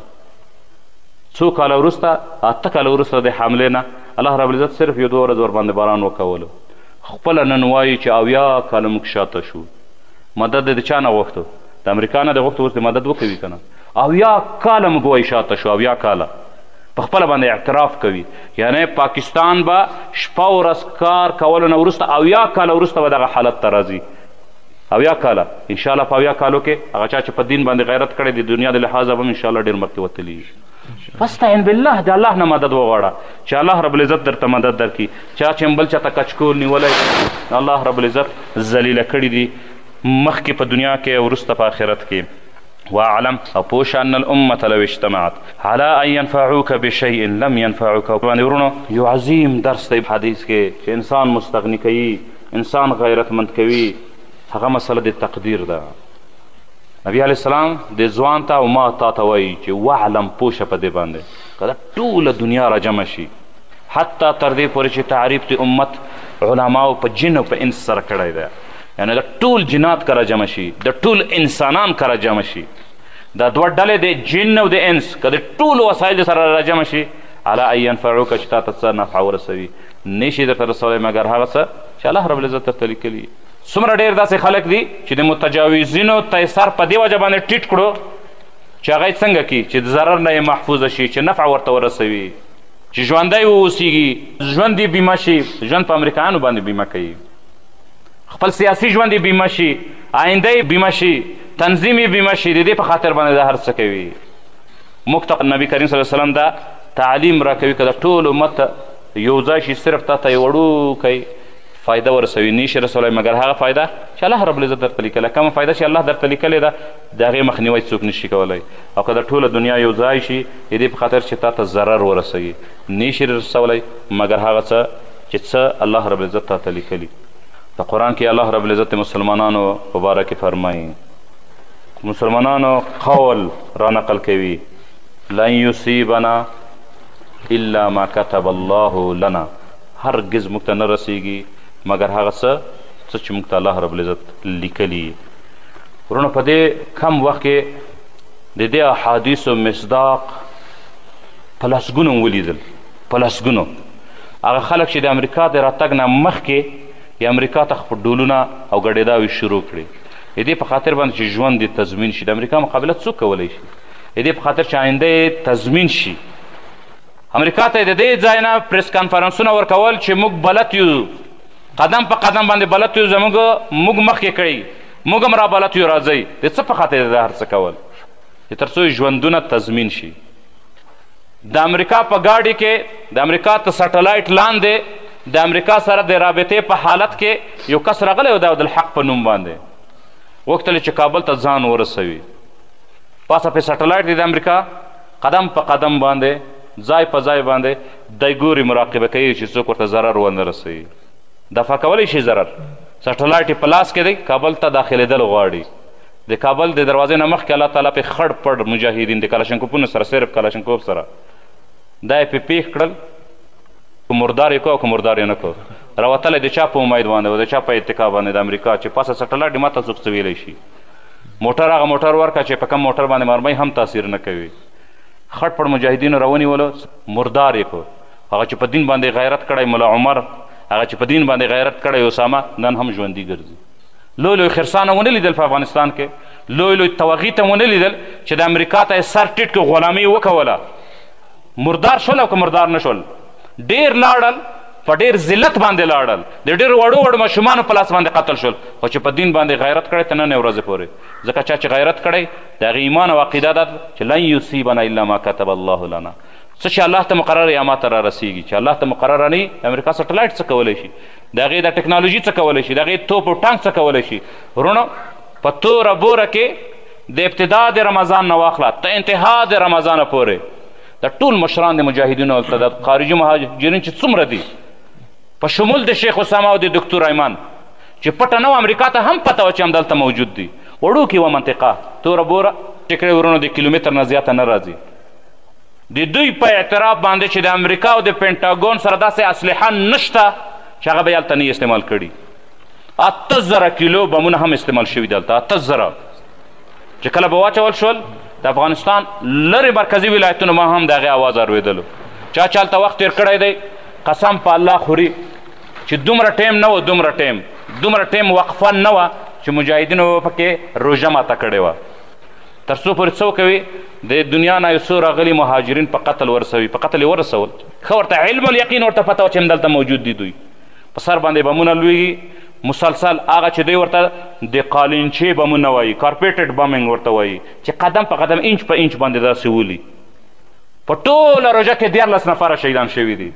څو کاله وروسته، اته کاله وروسته د دې حملې نه، الله رب العزت صرف یو دوه ورځې ورباندې باران وکولو. خپله نن وایي چې اویا کاله موږ شاته شو. مدد یې د چا نه غوښتو؟ د امریکا نه دې غوښتو، اوس دې مدد وکوي که نه؟ اویا کاله موږ وایي شاته شو، اویا کاله. په خپله باندې اعتراف کوي یعنی پاکستان به شپه ورځ کار کولو نه وروسته اویا کاله وروسته به دغه حالت ته راځي اویا کاله انشاءالله په اویا کالو کې هغه چا چې په دین باندې غیرت کړی د دنیا د لحاظه به هم انشاءالله ډېر مخکې وتلی فاستعین بالله د الله نه مدد وغواړه چې الله رب العزت درته مدد درکړي چا چې هم بل چاته کچکول نیولی الله رب العزت ذلیله کړي دي مخکې په دنیا کې وروسته په آخرت کې واعلم او پوه شه ان الامة لو اجتمعت على ان ينفعوك بشيء لم ينفعوك باندې ورونو یو عظیم درس دی حدیث کې چې انسان مستغنی کوي انسان غیرتمند کوي هغه مسله د تقدیر ده نبی علی السلام د ځوان ته او ما تا ته وایي چې وعلم پوشه په دې باندې که دا ټوله دنیا را جمع شي حتی تر دې پورې چې تعریف د امت علماو په جن او په انس سره کړی دی یعنی د ټول جنات کره جمع شي د ټول انسانان کره جمع شي دا دوه ډلې د جن او د انس که د ټولو وسایل سره را جمع شي علا ان ينفعوک چې تا ته څه نفع ورسوي نشي درته رسولی مګر هغه څه چې الله رب العزت درته لیکلي څومره ډېر داسې خلک دي چې د متجاوزینو ته سر په دې وجه باندې ټیټ کړو چې هغه څنګه کړي چې د ضرر نه یې محفوظ شي چې نفع ورته ورسوي چې ژوندی واوسیږي ژوند یې بیمه شي ژوند په امریکایانو باندې بیمه کوي خپل سیاسي ژوند یې بیمه شي آینده یې بیمه شي تنظیم یې بیمه شي د دې په خاطر باندې دا هر څه کوي موږ ته نبي کریم صلی وسلم دا تعلیم راکوي که د ټول امت یو ځای شي صرف تا ته یې وړوکی فایده ورسوي نشي رسولی مګر هغه فایده چې الله رب العزت درته لیکله کومه فایده چې الله درته لیکلې ده د هغې مخنیوی څوک نشي کولی او که د ټوله دنیا یو ځای شي د دې په خاطر چې تا ته ضرر ورسوي نشي رسولی مګر هغه څه چې څه الله رب العزت تاته لیکلي په قرآن کې الله رب العزت مسلمانانو په باره کې فرمایي مسلمانانو قول را نقل کوي لن یصیبنا الا ما كتب الله لنا هرگز موږ ته نه رسیږي مګر هغه څه څه چې موږ ته الله رب العزت لیکلي ورونه په دې کم وخت کې د دې احادیثو مصداق په لسګونو ولیدل په لسګونو هغه خلک چې د امریکا د راتګ نه مخکې د امریکا ته خپل ډولونه او ګډېداوې شروع کړي د دې په خاطر باندې چې ژوند یې تضمین شي د امریکا مقابله څوک کولی شي د دې په خاطر چې آینده یې تضمین شي امریکا ته د دې ځای نه پریس کانفرنسونه ورکول چې موږ بلد یو قدم په قدم باندې بلد یو زموږ موږ مخکې کړئ موږ هم را بلد یو راځئ د څه په خاطر د هر څه کول چې تر څو ژوندونه تضمین شي د امریکا په ګاډي کې د امریکا تر سټلایټ لاندې د امریکا سره د رابطې په حالت کې یو کس راغلی و د عبدالحق په نوم باندې غوښتل چې کابل ته ځان ورسوي پاسه په سټلایټ دی د امریکا قدم په قدم باندې ځای په ځای باندې دی ګوري مراقبه کوي چې څوک ورته ضرر ونه رسوي دفع کولی شي ضرر سټلایټ یې په لاس کې دی کابل ته داخلېدل غواړي د کابل د دروازې نه مخکې الله تعالی پې خړ پړ مجاهدین د کلاشنکوپونو سره صرف کلاشنکوپ سره دا یې پې پیښ کړل که مردار یې کو او که مردار یې نه کو راوتلی د چا په امید باندې و د چا په اتکا باندې د امریکا چې پاسه سټلایټ دې ماته څوک څه ویلی شي موټر هغه موټر ورکړه چې په کم موټر باندې مرمۍ هم تاثیر نه کوي خټ پړ مجاهدینو راونیولو مردار یې کو هغه چې په دین باندې غیرت کړی ملا عمر هغه چې په دین باندې غیرت کړی اسامه نن هم ژوندي ګرځي لوی لوی خرسان ونه لیدل په افغانستان کې لوی لوی توغیت ونه لیدل چې د امریکا ته سر ټیټ کې غلامي وکوله مردار شول او که مردار نه شول ډیر لاړل په ډیر ذلت باندې لاړل د ډیر وړو وړو ماشومانو په لاس باندې قتل شول خو چې په دین باندې غیرت کړی ته نن ورځې پورې ځکه چا چې غیرت کړی د هغې ایمان او عقیده ده چې لن یصیبنا الا ما کتب الله لنا څه چې الله ته مقرر یا ما ته را رسیږي چې الله ته مقرر نه امریکا سټلایټ څه کولی شي د هغې د ټکنالوژي څه کولی شي د هغې توپ او ټانک څه کولی شي ورونو په توره بوره کې د ابتدا د رمضان نه واخله ته انتها د رمضان پورې د ټول مشران د مجاهدینو هلته د خارجي مهاجرین چې څومره دي په شمول د شیخ اسامه او د دکتور ایمان چې پټه نه امریکا ته هم پته وه چې همدلته موجود دي وړوکې وه منطقه توره بوره ټکرې ورونو د کیلومتر نه زیاته نه راځي د دوی په اعتراف باندې چې د امریکا او د پنټاګون سره داسې اسلحه نشته چې هغه به یې هلته نه استعمال کړي اته زره کیلو بمونه هم استعمال شوي دي هلته اته زره چې کله به واچول شول د افغانستان لرې مرکزي ولایتونو ما هم د هغې اواز اورېدلو چا چې هلته وخت تېر کړی دی قسم په الله خوري چې دومره ټیم نه و دومره ټیم دومره ټیم وقفه نه وه چې مجاهدینو پکې روژه ماته کړې وه تر څو پورې څوک وي د دنیا نه یو څو راغلي مهاجرین په قتل ورسوي په قتل یې ورسول ښه ورته علم الیقین ورته پته وه چې همدلته موجود دي دوی په سر باندې بمونه لویږي مسلسل هغه چې دوی ورته د قالینچې بمونه وایي کارپیټډ بمینګ ورته وایي چې قدم په قدم انچ په انچ باندې داسې ولي په ټوله روژه کې دیارلس نفره شهیدان شوي دي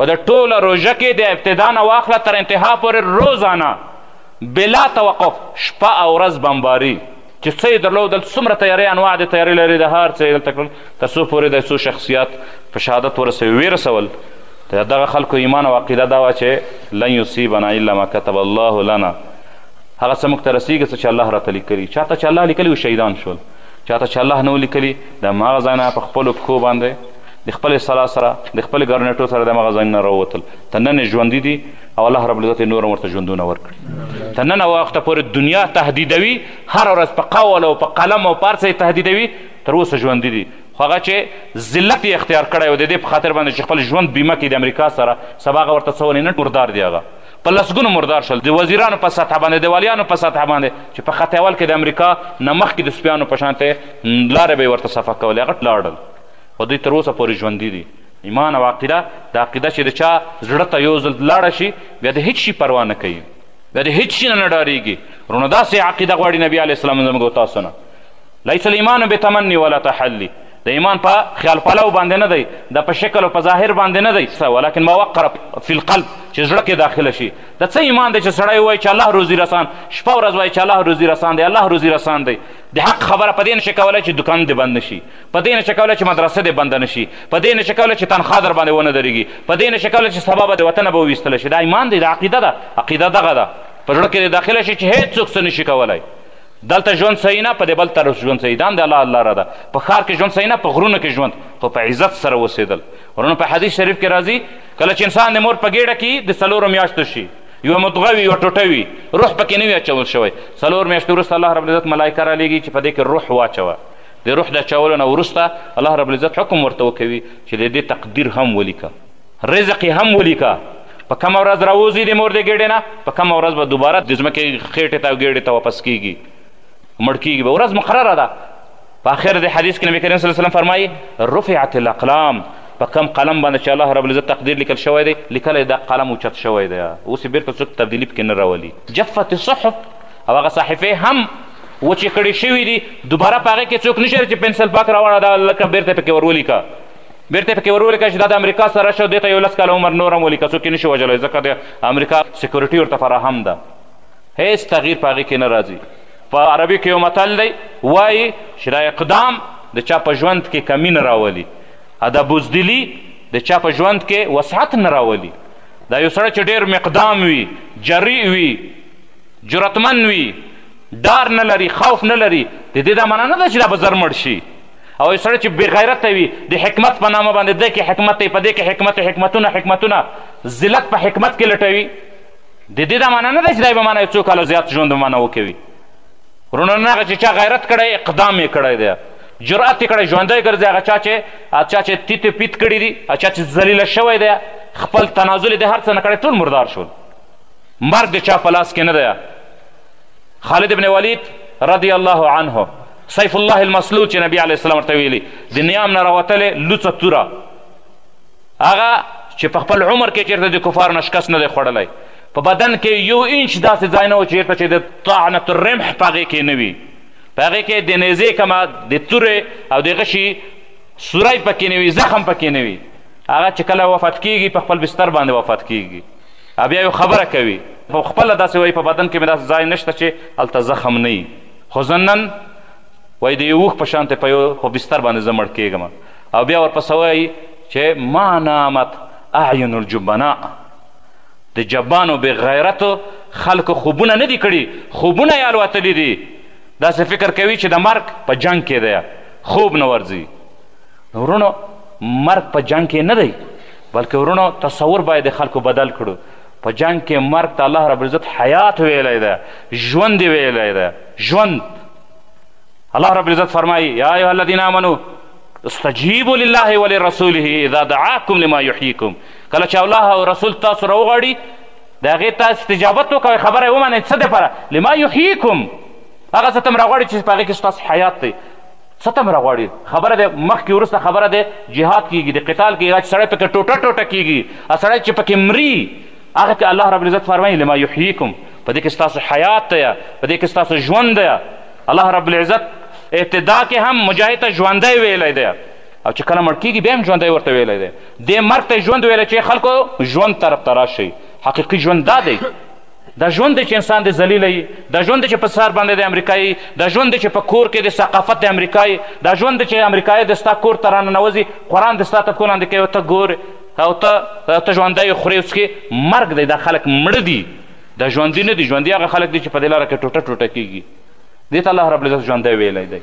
په د ټوله روژه کې د ابتدا نه واخله تر انتها پورې روزانه بلا توقف شپه او ورځ بمباري چې څه یې درلودل څومره تیارې انواع د تیارې لري د هر څه یې دلته کړل تر څو پورې د څو شخصیات په شهادت ورسوي ویې رسول د دغه خلکو ایمان او عقیده دا وه چې لن یصیبنا الا ما کتب الله لنا هغه څه موږ ته رسېږي څه چې الله راته لیکلي چا ته چې الله لیکلي و شهیدان شول چا ته چې الله نه لیکلي د هماغه ځای نه په خپلو پښو باندې د خپلې سلا سره د خپلې ګرنېټو سره د هماغه ځای نه راووتل تر نن ژوندي دي او الله رب العزت نور ورته ژوندونه ورکړي تر نن وخته پورې دنیا تهدیدوي هر ورځ په قول او په قلم او په هر څه تهدیدوي تر اوسه ژوندي دي خو هغه چې ذلت یې اختیار کړی او د دې په خاطر باندې چې خپل ژوند بیمه کړي د امریکا سره سبا هغه ورته څه ونې نه مردار دی هغه په لسګونو مردار شول د وزیرانو په سطح باندې د والیانو په سطح باندې چې په خط اول کې د امریکا نه مخکې د سپیانو په شانته لارې به یې ورته صفا کولې هغه لاړل خو دوی تر اوسه پورې ژوندي دي ایمان او عقیده دا عقیده چې د چا زړه ته یو ځل لاړه شي بیا د هیڅ شي پروا نه کوي بیا د هیڅ شي نه نه ډارېږي رونو داسې عقیده غواړي نبي علیه السلام زموږ تاسو نه لیس الايمان بتمني ولا تحلي د ایمان په خیال پلو باندې نه دی د په شکل او په ظاهر باندې نه دی ولکن ما وقر فی القلب چې زړه کې داخله شي د څه ایمان دی چې سړی وایي چې الله روزي رسان شپه ورځ وایي چې الله روزي رسان دی الله روزي رسان دی د حق خبره په دې نشي کولی چې دکان دې بند نشي په دې نشه کوله چې مدرسه دې بنده نه شي په دې نشه کوله چې تنخوا در باندې ونه درېږي په دې نشه کوله چې سبا به د وطنه به وویستل شي دا ایمان دی دا عقیده ده عقیده دغه ده په زړه کې دې داخله شي چې هېڅوک څه نشي کولی دلته ژوند صحیح نه په دې بل طرف ژوند صحیح دا هم د الله لاره ده په ښار کې ژوند صحیح نه په غرونو کې ژوند خو په عزت سره اوسېدل ورونه په حدیث شریف کې راځي کله چې انسان د مور په ګېډه کې د څلورو میاشتو شي یو مدغه وي یو ټوټه وي روح پکې نه وي اچول شوی څلور میاشتې وروسته الله رب العزت ملایکه رالیږي چې په دې کې روح واچوه د روح د اچولو نه وروسته الله رب العزت حکم ورته وکوي چې د دې تقدیر هم ولیکه رزق یې هم ولیکه په کومه ورځ راوځي د مور د ګېډې نه په کومه ورځ به دوباره د ځمکې خېټې ته او ګېډې ته واپس کیږي مړ کیږي به ورځ مقرره ده په آخر د حدیث کې نبی کریم صلی الله علیه وسلم فرمایي رفعت الاقلام په کم قلم باندې چې الله رب العزت تقدیر لیکل شوی دی لیکلی دا قلم اوچت شوی دی اوس یې بېرته څوک تبدیلي پکې نه راولي جفت صحف او هغه صحیفې هم و چې کړي شوي دي دوباره په هغې کې څوک نه شي چې پنسل پاک راوړه دا لکه بېرته پکې ور ولیکه بیرته پکې ورور کړه چې دا د امریکا سره شو دې ته یو لس کاله عمر نور هم ولیکه څوک یې نشي وژلی ځکه د امریکا سیکورټي ورته فراهم ده هیڅ تغییر په هغې کې نه راځي په عربي کې یو متل دی وایي چې دا اقدام د چا په ژوند کې کمی نه راولي دا بزدلي د چا په ژوند کې وسعت نه راولي دا یو سړی چې ډېر مقدام وي جریء وي جرتمن وي ډار نه لري خوف نه لري د دې دا معنا نه ده چې دا به زر مړ شي او یو سړی چې بېغیرته وي د حکمت په نامه باندې دی کې حکمت دی په دې کې حکمت حکمتونه حکمتونه ذلت په حکمت کې لټوي د دې دا معنا نه ده چې دی به معنی یو څو کاله زیات ژوند معنی وکوي وروڼه نه هغه چې چا غیرت کړی اقدام یې کړی دی جرأت یې کړی ژوندی ګرځي هغه چا چې چا چې تیت پیت کړي دي چا چې ذلیله شوی دی خپل تنازل یې د هر څه نه کړی ټول مردار شول مرګ د چا په لاس کې نه دی خالد ابن ولید رضی الله عنه سیف الله المسلول چې نبی علیه السلام ورته ویلي د نیام نه راوتلې لوڅه توره هغه چې په خپل عمر کې چېرته د کفار نه شکست نه دی خوړلی په بدن کې یو انچ داسې ځای نه و چې چېرته چې د طعنة الرمح په هغې کې نه وي په هغې کې د نیزې کمه د تورې او د غشي سوری پکې نه وي زخم پکې نه وي هغه چې کله وفات کیږي په خپل بستر باندې وفات کیږي او بیا یو خبره کوي په خپله داسې وایي په بدن کې مې داسې ځای نشته چې هلته زخم نه وي خو زه نن وایي د یو اوښ په شان په یو په بستر باندې زه مړ کېږم او بیا ورپسې وایي چې ما نامت اعین الجبناء د جبانو بې غیرتو خلکو خوبونه نه دي کړي خوبونه یې الوتلي دي داسې فکر کوي چې د مرګ په جنګ کې دی خوب نه ورځي نو ورونو مرګ په جنګ کې نه دی بلکې ورونو تصور باید د خلکو بدل کړو په جنگ کې مرګ ته الله رب العزت حیات ویلی ده ژوند یې ویلی ده ژوند الله رب العزت فرمایي یا ایها الذین آمنو استجیبوا لله ولرسوله اذا دعاکم لما یحییکم کله چې الله او رسول تاسو راوغواړي د هغې تاسو استجابت وکړئ خبره یې ومنئ څه دپاره لما یحییکم هغه څه ته هم راغواړي چې په هغې کې ستاسو حیات دی څه تم راغواړي خبره ده مخکې ورسته خبره ده جهاد کیږي د قتال کیږي چې سړی پکې ټوټه ټوټه کیږي او سړی چې پکې مري هغه کې الله رب العزت فرمایي لما یحییکم په دې کې ستاسو حیات دی په دې کې ستاسو ژوند دی الله رب العزت ابتدا کې هم مجاهد ته ژوندی ویلی دی او چې کله مړ کیږي بیا هم ژوندی ورته ویلی دی دې مرګ ته ژوند ویلی چې خلکو ژوند طرف ته راشئ حقیقي ژوند دا دی دا ژوند دی چې انسان دی ذلیله یي دا ژوند دی چې په سر باندې د امریکایي دا ژوند دی چې په کور کې د ثقافت د امریکایي دا ژوند دی چې امریکایي د ستا کور ته راننوځي قرآن د ستا ته پښو لاندې کوي او ته ګورې او ته ته ژوندی خورې او څکې مرګ دی دا خلک مړه دي دا ژوندي نه دي ژوندي هغه خلک دي چې په دې لاره کې ټوټه ټوټه کېږي دې ته الله رب العزت ژوندی ویلی دی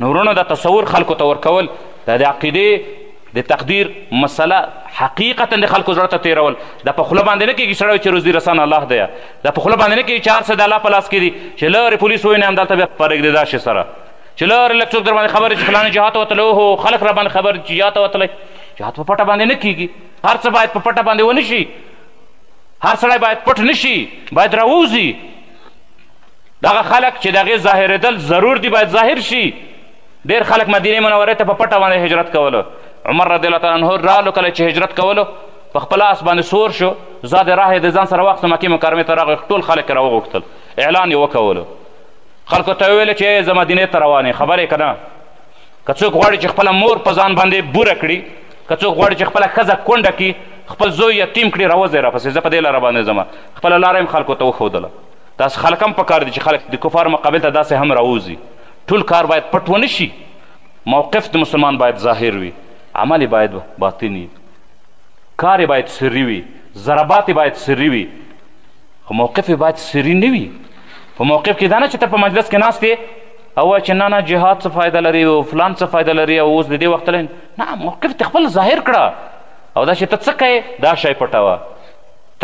نو ورونو دا تصور خلکو ته ورکول دا د عقیدې د تقدیر مسله حقیقتا د خلکو زړه ته تیرول دا په خوله باندې نه کېږي سړی چې روزي رسان الله دی دا په خوله باندې نه کېږي چې هر څه د الله په لاس کې دي چې لارې پولیس وویني همدلته بیا پرېږدې دا شي سره چې لارې لږ څوک در باندې خبرې چې فلانه جهاد وتلی اوهو خلک را باندې خبر چې جهاد وتلی جهاد په پټه باندې نه کېږي هر څه باید په پټه باندې ونه شي هر سړی باید پټ نه شي باید راووځي دغه خلک چې دغه ظاهرېدل ضرور دي باید ظاهر شي ډېر خلک مدینه منورې ته په پټه باندې هجرت کولو عمر رضی الله تعالی عنه رالو کله چې هجرت کولو په خپل اس باندې سور شو زاد راه د ځان سره واخیست مکې مکرمې ته راغی ټول خلک راوغوښتل اعلان یې وکولو خلکو ته ویل چې زه مدینې ته روان یم خبرې که نه که څوک غواړي چې خپله مور په ځان باندې بوره کړي که څوک غواړي چې خپله ښځه کونډه کړي خپل زوی یتیم کړي راوځئ راپسې زه په دې لاره باندې ځم خپله لاره یې خلکو ته وښودله داسې خلک هم پکار دي چې خلک د کفارو مقابل ته داسې هم راووځي ټول کار باید پټ ونه شي موقف د مسلمان باید ظاهر وي عمل یې باید باطن وي کار یې باید سري وي ضربات یې باید سري وي خو موقف یې باید سري نه وي په موقف کې دا نه چې ته په مجلس کې ناست او وایي چې نه نه جهاد څه فایده لري او فلان څه فایده لري او اوس د دې وخت نه موقف ته خپل ظاهر کړه او دا چې ته څه کوې دا شی پټوه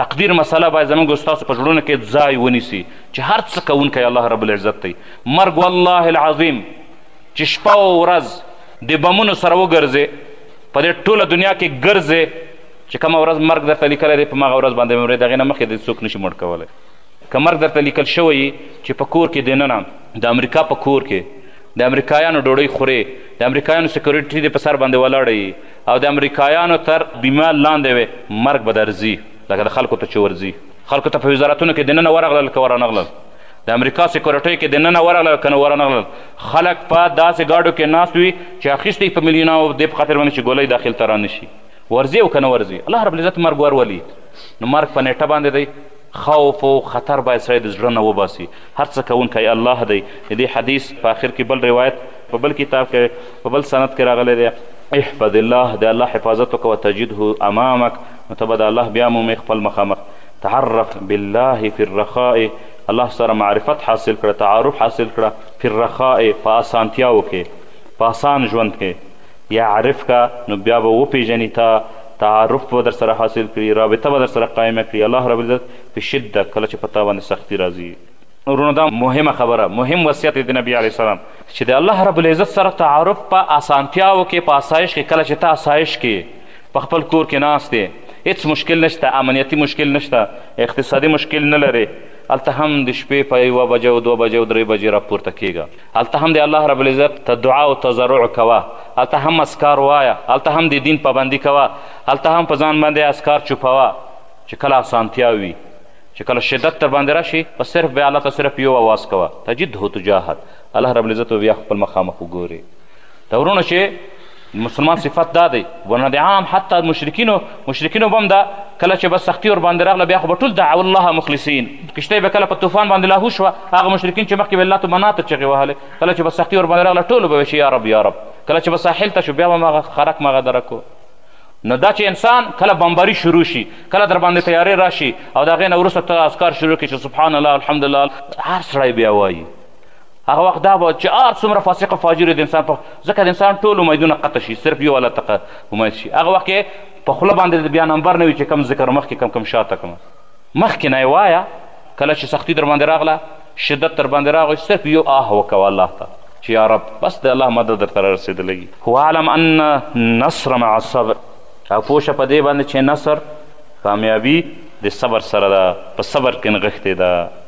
تقدیر مسله باید زمونږ ستاسو په زړونو کې ځای ونیسي چې هر څه کوونکی الله رب العزت دی مرګ والله العظیم چې شپه او ورځ د بمونو سره وګرځې په دې ټوله دنیا کې ګرځې چې کومه ورځ مرګ درته لیکلی دی په مغه ورځ باندې مرې د هغې نه مخکې دې څوک نشي مړ کولی که مرګ درته لیکل شوی چې په کور کې دننه د امریکا په کور کې د امریکایانو ډوډۍ خورې د امریکایانو سکیورټي دې په سر باندې ولاړه او د امریکایانو تر بیمه لاندې وې مرګ به درځي لکه د خلکو ته چې ورځي خلکو ته په وزارتونو کې دننه ورغلل که ورنغلل د امریکا سیکورټۍ کې دننه ورغلل که نه ورنغلل خلک په داسې ګاډو کې ناست وي چې اخیستي په میلیونه او دې په خاطر باندې چې ګولۍ داخل ته رانشي ورځي او که نه ورځي الله رب العزت مرګ ورولي نو مرګ په نیټه باندې دی خوف او خطر باید سړی د زړه نه وباسي هر څه کوونکی الله دی د دې حدیث په آخر کې بل روایت په بل کتاب کې په بل سند کې راغلی دی احفظ الله د الله حفاظت وکوه تجده امامک نو ته به د الله بیا مومې خپل مخامخ تعرف بالله فی الرخاء الله سره معرفت حاصل کړه تعارف حاصل کړه فی الرخاء په اسانتیاو کې په اسان ژوند کې یا عارف که نو بیا به وپیژنی تا تعارف به درسره حاصل کړي رابطه به درسره قائمه کړي الله رب العزت په شده کله چې په تا باندې سختی راځي ورونو دا مهمه خبره مهم وصیت دی د نبی علیه السلام چې د الله رب العزت سره تعارف په اسانتیاو کې په آسایش کې کله چې ته آسایش کې په خپل کور کې ناست دی هیڅ مشکل نشته امنیتي مشکل نشته اقتصادي مشکل نه لرې هلته هم د شپې په یوه بجه او دوه بجه او درې بجې راپورته کیږه هلته هم د الله رب العزت ته دعا او تضرع کوه، هلته هم اذکار وایه، هلته هم د دین پابندي کوه، هلته هم په ځان باندې اذکار چوپوه، چې کله اسانتیا وي، چې کله شدت در باندې راشي، په صرف بیا الله ته صرف یو اواز کوه، تجده تجاهک، الله رب العزت به بیا خپل مخامخ وګورې. دا وروڼه چې مسلمان صفت دا دی ورنه د عام حتی مشرکینو مشرکینو به هم دا کله چې به سختی ور باندې راغله بیا خو به ټول دعو الله مخلصین کشته به کله په طوفان باندې لاهو شوه هغه مشرکین چې مخکې به لات منات چغې وهلې کله چې به سختی ور باندې راغله ټولو به ویل یا رب یا رب کله چې به ساحل ته شو بیا به مغه خرک مغه درکو نو دا چې انسان کله بمباری شروع شي کله در باندې تیارې راشي او د هغې نه وروسته ته اذکار شروع کړي چې سبحان الله الحمدلله هر سړی بیا وایي هغه وخت دا به چې هر څومره فاسق او فاجر د انسان په ځکه د انسان ټول امیدونه قطع شي صرف یو الله تقه امید شي هغه وخت کې په خوله باندې د بیا نمبر نه وي چې کم ذکر مخکې کم کم شاته کم مخکې نه یې وایه کله چې سختی در باندې راغله شدت در باندې راغی صرف یو آه وکوه الله ته چې یا رب بس د الله مدد درته رارسېدلی واعلم ان نصر مع الصبر او پوه شه په دې باندې چې نصر کامیابي د صبر سره ده په صبر کې نغښتې ده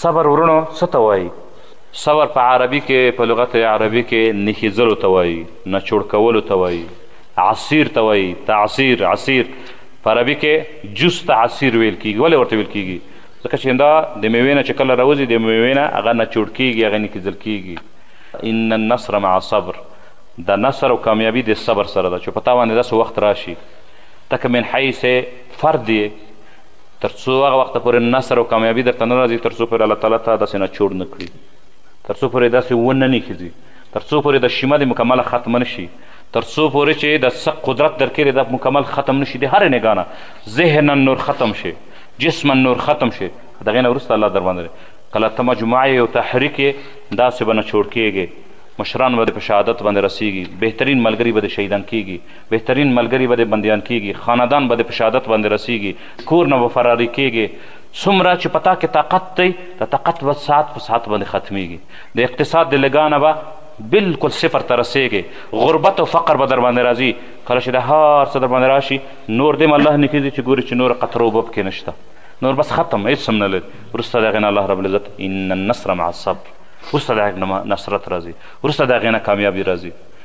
صبر ورونو څه ته وایي؟ صبر په عربي کې په لغت عربي کې نښیځلو ته وایي، نچوړ کولو ته وایي، عصیر ته وایي، تعصیر، عصیر په عربي کې جوس ته عصیر ویل کیږي، ولې ورته ویل کیږي؟ ځکه چې دا د میوې نه چې کله راوځي د میوې نه هغه نچوړ کیږي، هغه نښیځل کیږي. ان النصر مع صبر د نصر او کامیابی د صبر سره ده چې په تا باندې داسې وخت راشي ته که من حیث فرد یې تر څو هغه وخته پورې نصر او کامیابي درته نه راځي تر څو پورې الله تعالی تا داسې نچوړ نه کړي تر څو پورې داسې ونه نه کړي تر څو پورې د شیمه دې مکمله ختمه نه شي تر څو پورې چې د څه قدرت در کې دا مکمل ختم نه شي د هرې نګاه نه ذهنا نور ختم شي جسما نور ختم شي د هغې نه وروسته الله در باندې کله ته مجموعه یې یو تحریک یې داسې به نچوړ کېږې مشران به د په شهادت باندې رسیږي بهترین ملګری به د شهیدان کیږي بهترین ملګری به دې بندیان کېږي، خاندان به دې په شهادت باندې رسېږي، کور نه به فراري کېږې، څومره چې په تا کې طاقت دی، دا طاقت به ساعت په ساعت باندې ختمېږي، د اقتصاد د لګانه به بلکل صفر ته رسېږې، غربت او فقر به در باندې راځي، کله چې دا هر څه در باندې راشي، نور دې هم الله نېکي دي چې ګوري چې نوره قطره اوبه پکې نشته، نور بس ختم، هېڅ هم نه لري، وروسته د هغې نه الله رب العزت ان النصر مع الصبر وروسته د هغې نه نصرت راځي، وروسته د هغې نه کامیابي راځي.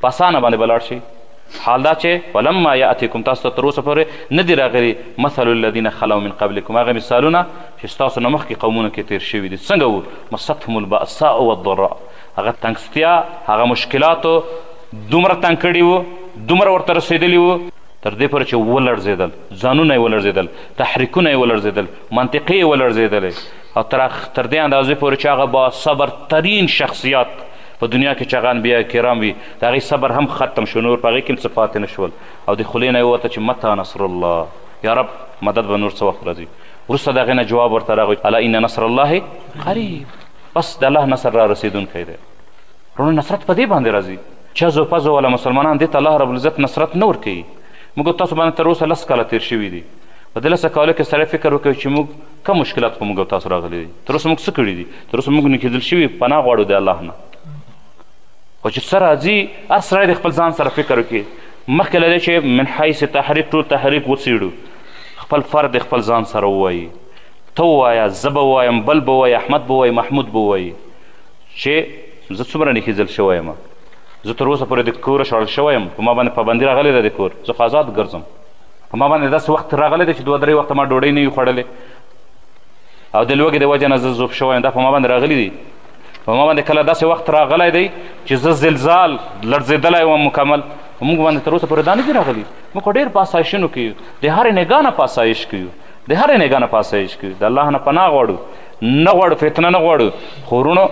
په اسانه باندې به لاړ شي حال دا چې ولما یاتیکم تاسو ته تر اوسه پورې نه دي راغلي مثل الذین خلو من قبلکم هغه مثالونه چې ستاسو نه مخکې قومونو کې تیر شوي دي څنګه وو مستهم البأساء والضراء هغه تنګستیا هغه مشکلاتو دومره تنګ کړي وو دومره ورته رسېدلي وو تر دې پورې چې ولړزېدل ځانونه یې ولړزېدل تحریکونه یې ولړزېدل منطقې یې ولړزېدلې او تر تر دې اندازې پورې چې هغه باصبر ترین شخصیت په دنیا کې چې هغه انبیا کرام وي د هغوی صبر هم ختم شو نور په هغې کې هم څه پاتې نه شول او د خولې نه یې ووته چې متا نصر الله یا رب مدد به نور څه وخت راځي وروسته د هغې نه جواب ورته راغی الا ان نصر الله قریب بس د الله نصر را رسېدونکی دی وروڼه نصرت په دې باندې راځي چزو پزو والا مسلمانان دې ته الله رب العزت نصرت نه ورکوي موږ تاسو باندې تر اوسه لس کاله تېر شوي دي په دې لسه کالو کې سړی فکر وکوي چې موږ کم مشکلات په موږ او تاسو راغلي دي تر اوسه موږ څه کړي دي تر اوسه موږ نکېدل شوي پناه غواړو د الله نه خو چې څه راځي هر سړی د خپل ځان سره فکر وکړي مخکې له دې چې من حیث تحریک ټول تحریک وڅېړو خپل فرد خپل ځان سره ووایي ته ووایه زه به ووایم بل به ووایي احمد به ووایي محمود به ووایي چې زه څومره نښېځل شوی یم زه تر اوسه پورې د کوره شړل شوی یم په ما باندې پابندي راغلې ده د کور زه خو آزاد ګرځم په ما باندې داسې وخت راغلی دی چې دوه درې وخته ما ډوډۍ نه وي خوړلې او د لوږې د وجه نه زه ذوب شوی دا په ما باندې راغلي دي په ما باندې کله داسې وخت راغلی دی چې زه زلزال لړزېدلی وم مکمل په موږ باندې تر اوسه پورې دا نه دي راغلي موږ ډېر په اسایشونو کې یو د هرې نګاه نه په اسایش کې یو د هرې نګاه نه په اسایش کې د الله نه پناه غواړو نه غواړو فتنه نه غواړو خو وروڼو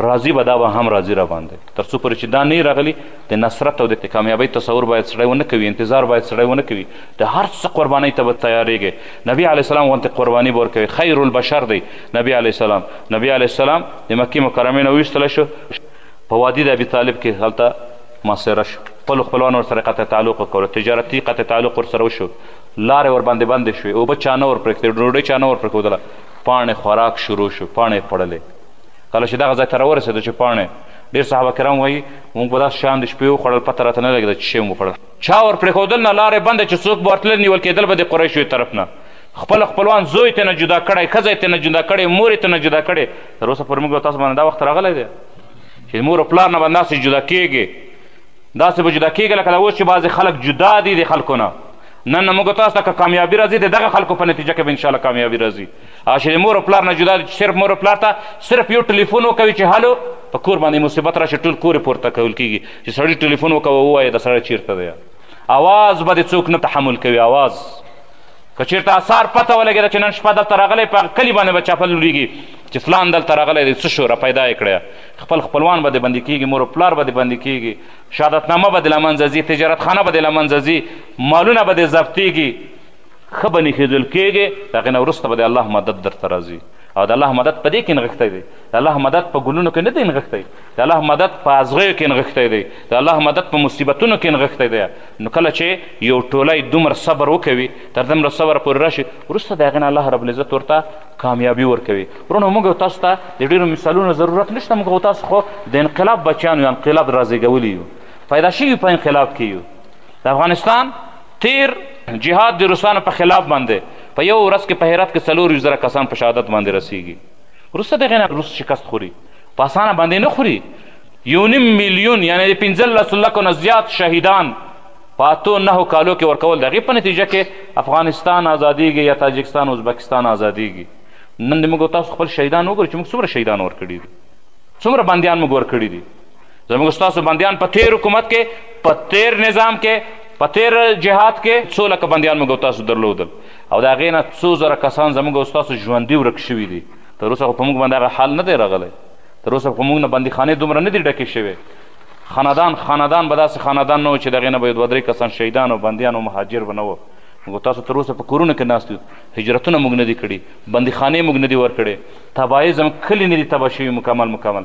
راضي به دا به هم راضي را باندې تر څو پورې چې دا نه راغلي د نصرت او د کامیابۍ تصور باید سړی ونه کوي انتظار باید سړی ونه کوي د هر څه قربانۍ ته به تیارېږی نبی علیه السلام غونتې قرباني به ورکوي خیر البشر دی نبی علیه السلام نبی علیه السلام د مکې مکرمې نه وویستل شو په وادي د ابي طالب کې هلته محاصره شو خپلو خپلوانو ورسره قطع تعلق وکړو تجارتي قطع تعلق ورسره وشو لارې ورباندې بندې شوې اوبه چا نه ورپرېږدې ډوډۍ چا نه ورپرېښودله پاڼې خوراک شروع شو پاڼې یې خوړلې کله چې دغه ځای ته راورسېدو چې پاڼې ډېر صحابه کرام وایي موږ به داسې شیان د شپې وخوړل پته راته نه لګېده چې شی مو وخوړل چا ور پرېښودل نه لارې بنده چې څوک به ورتلل نیول کېدل به د قریشو طرف نه خپل خپلوان زوی ته نه جدا کړی ښځه ته نه جدا کړی مور ته نه جدا کړی تر اوسه پورې موږ تاسو باندې دا وخت راغلی دی چې مور او پلار نه به داسې جدا کېږي داسې به جدا کېږي لکه دا اوس چې بعضې خلک جدا دي د خلکو نه نن موږ تاسو ته که کامیابي راځي د دغه خلکو په نتیجه کې به انشاءالله کامیابي راځي هغه چې د مور او پلار نه جدا دي چې صرف مور او پلار ته صرف یو ټلیفون وکوي چې هلو په کور باندې مصیبت راشي ټول کور پورته کول کېږي چې سړی ټلیفون وکوه ووایه د سړی چیرته دی اواز به د څوک نه تحمل کوي اواز که چیرته اثار پته ولګېده چې نن شپه دلته راغلی په کلي باندې به چاپل لوریږي چې فلان دلته راغلی دی څه شو را پیدا یې کړی خپل خپلوان به د بندي کېږي مور پلار به د بندي کېږي شهادتنامه به د له منځه ځي تجارتخانه به د له منځه ځي مالونه به د ضبطېږي ښه بني خېدل کېږې د هغې نه وروسته به د الله مدد درته راځي او د الله مدد په دې کې نغښتی دی د الله مدد په ګلونو کې نه دی نغښتی د الله مدد په ازغیو کې نغښتی دی د الله مدد په مصیبتونو کې نغښتی دی نو کله چې یو ټولی دومره صبر وکوي تر دومره صبر پورې راشي وروسته د هغې نه الله رب العزت ورته کامیابي ورکوي ورونو موږ تاسو ته د ډېرو مثالونو ضرورت نشته موږ خو تاسو خو د انقلاب بچیان یو انقلاب رازېږولي یو پیدا شوي په انقلاب کې یو د افغانستان تیر جهاد د روسانو په خلاف باندې په یو ورځ کې په هرات کې څلور ویشت زره کسان په شهادت باندې رسیږي وروسته دغه نه روس شکست خوري په اسانه باندې نه خوري یو نیم میلیون یعنی د پنځلس لکو نه زیات شهیدان په اتو نهو کالو کې ورکول د هغې په نتیجه کې افغانستان ازادیږي یا تاجکستان ازبکستان ازادیږي نن د موږ تاسو خپل شهیدان وګورئ چې موږ څومره شهیدان ورکړي دي څومره بندیان موږ ورکړي دي زموږ ستاسو بندیان په تیر حکومت کې په تیر نظام کې په تیر جهاد کې څو لکه بندیان موږ تاسو درلودل او د هغې نه څو زره کسان زموږ ستاسو ژوندي ورک شوي دي تر اوسه خو په موږ باندې هغه حال نه دی راغلی تر اوسه خو موږ نه بندیخانې دومره نه دي ډکې شوې خاندان خاندان به داسې خاندان نه و چې د هغې نه به یو دوه درې کسان شهیدان او بندیان او مهاجر به نه وو موږ تاسو تر اوسه په کورونو کې ناست یو هجرتونه موږ نه دي کړي بندیخانې موږ نه دي ورکړې تباهۍ زموږ کلي نه دي تباه شوي مکمل مکمل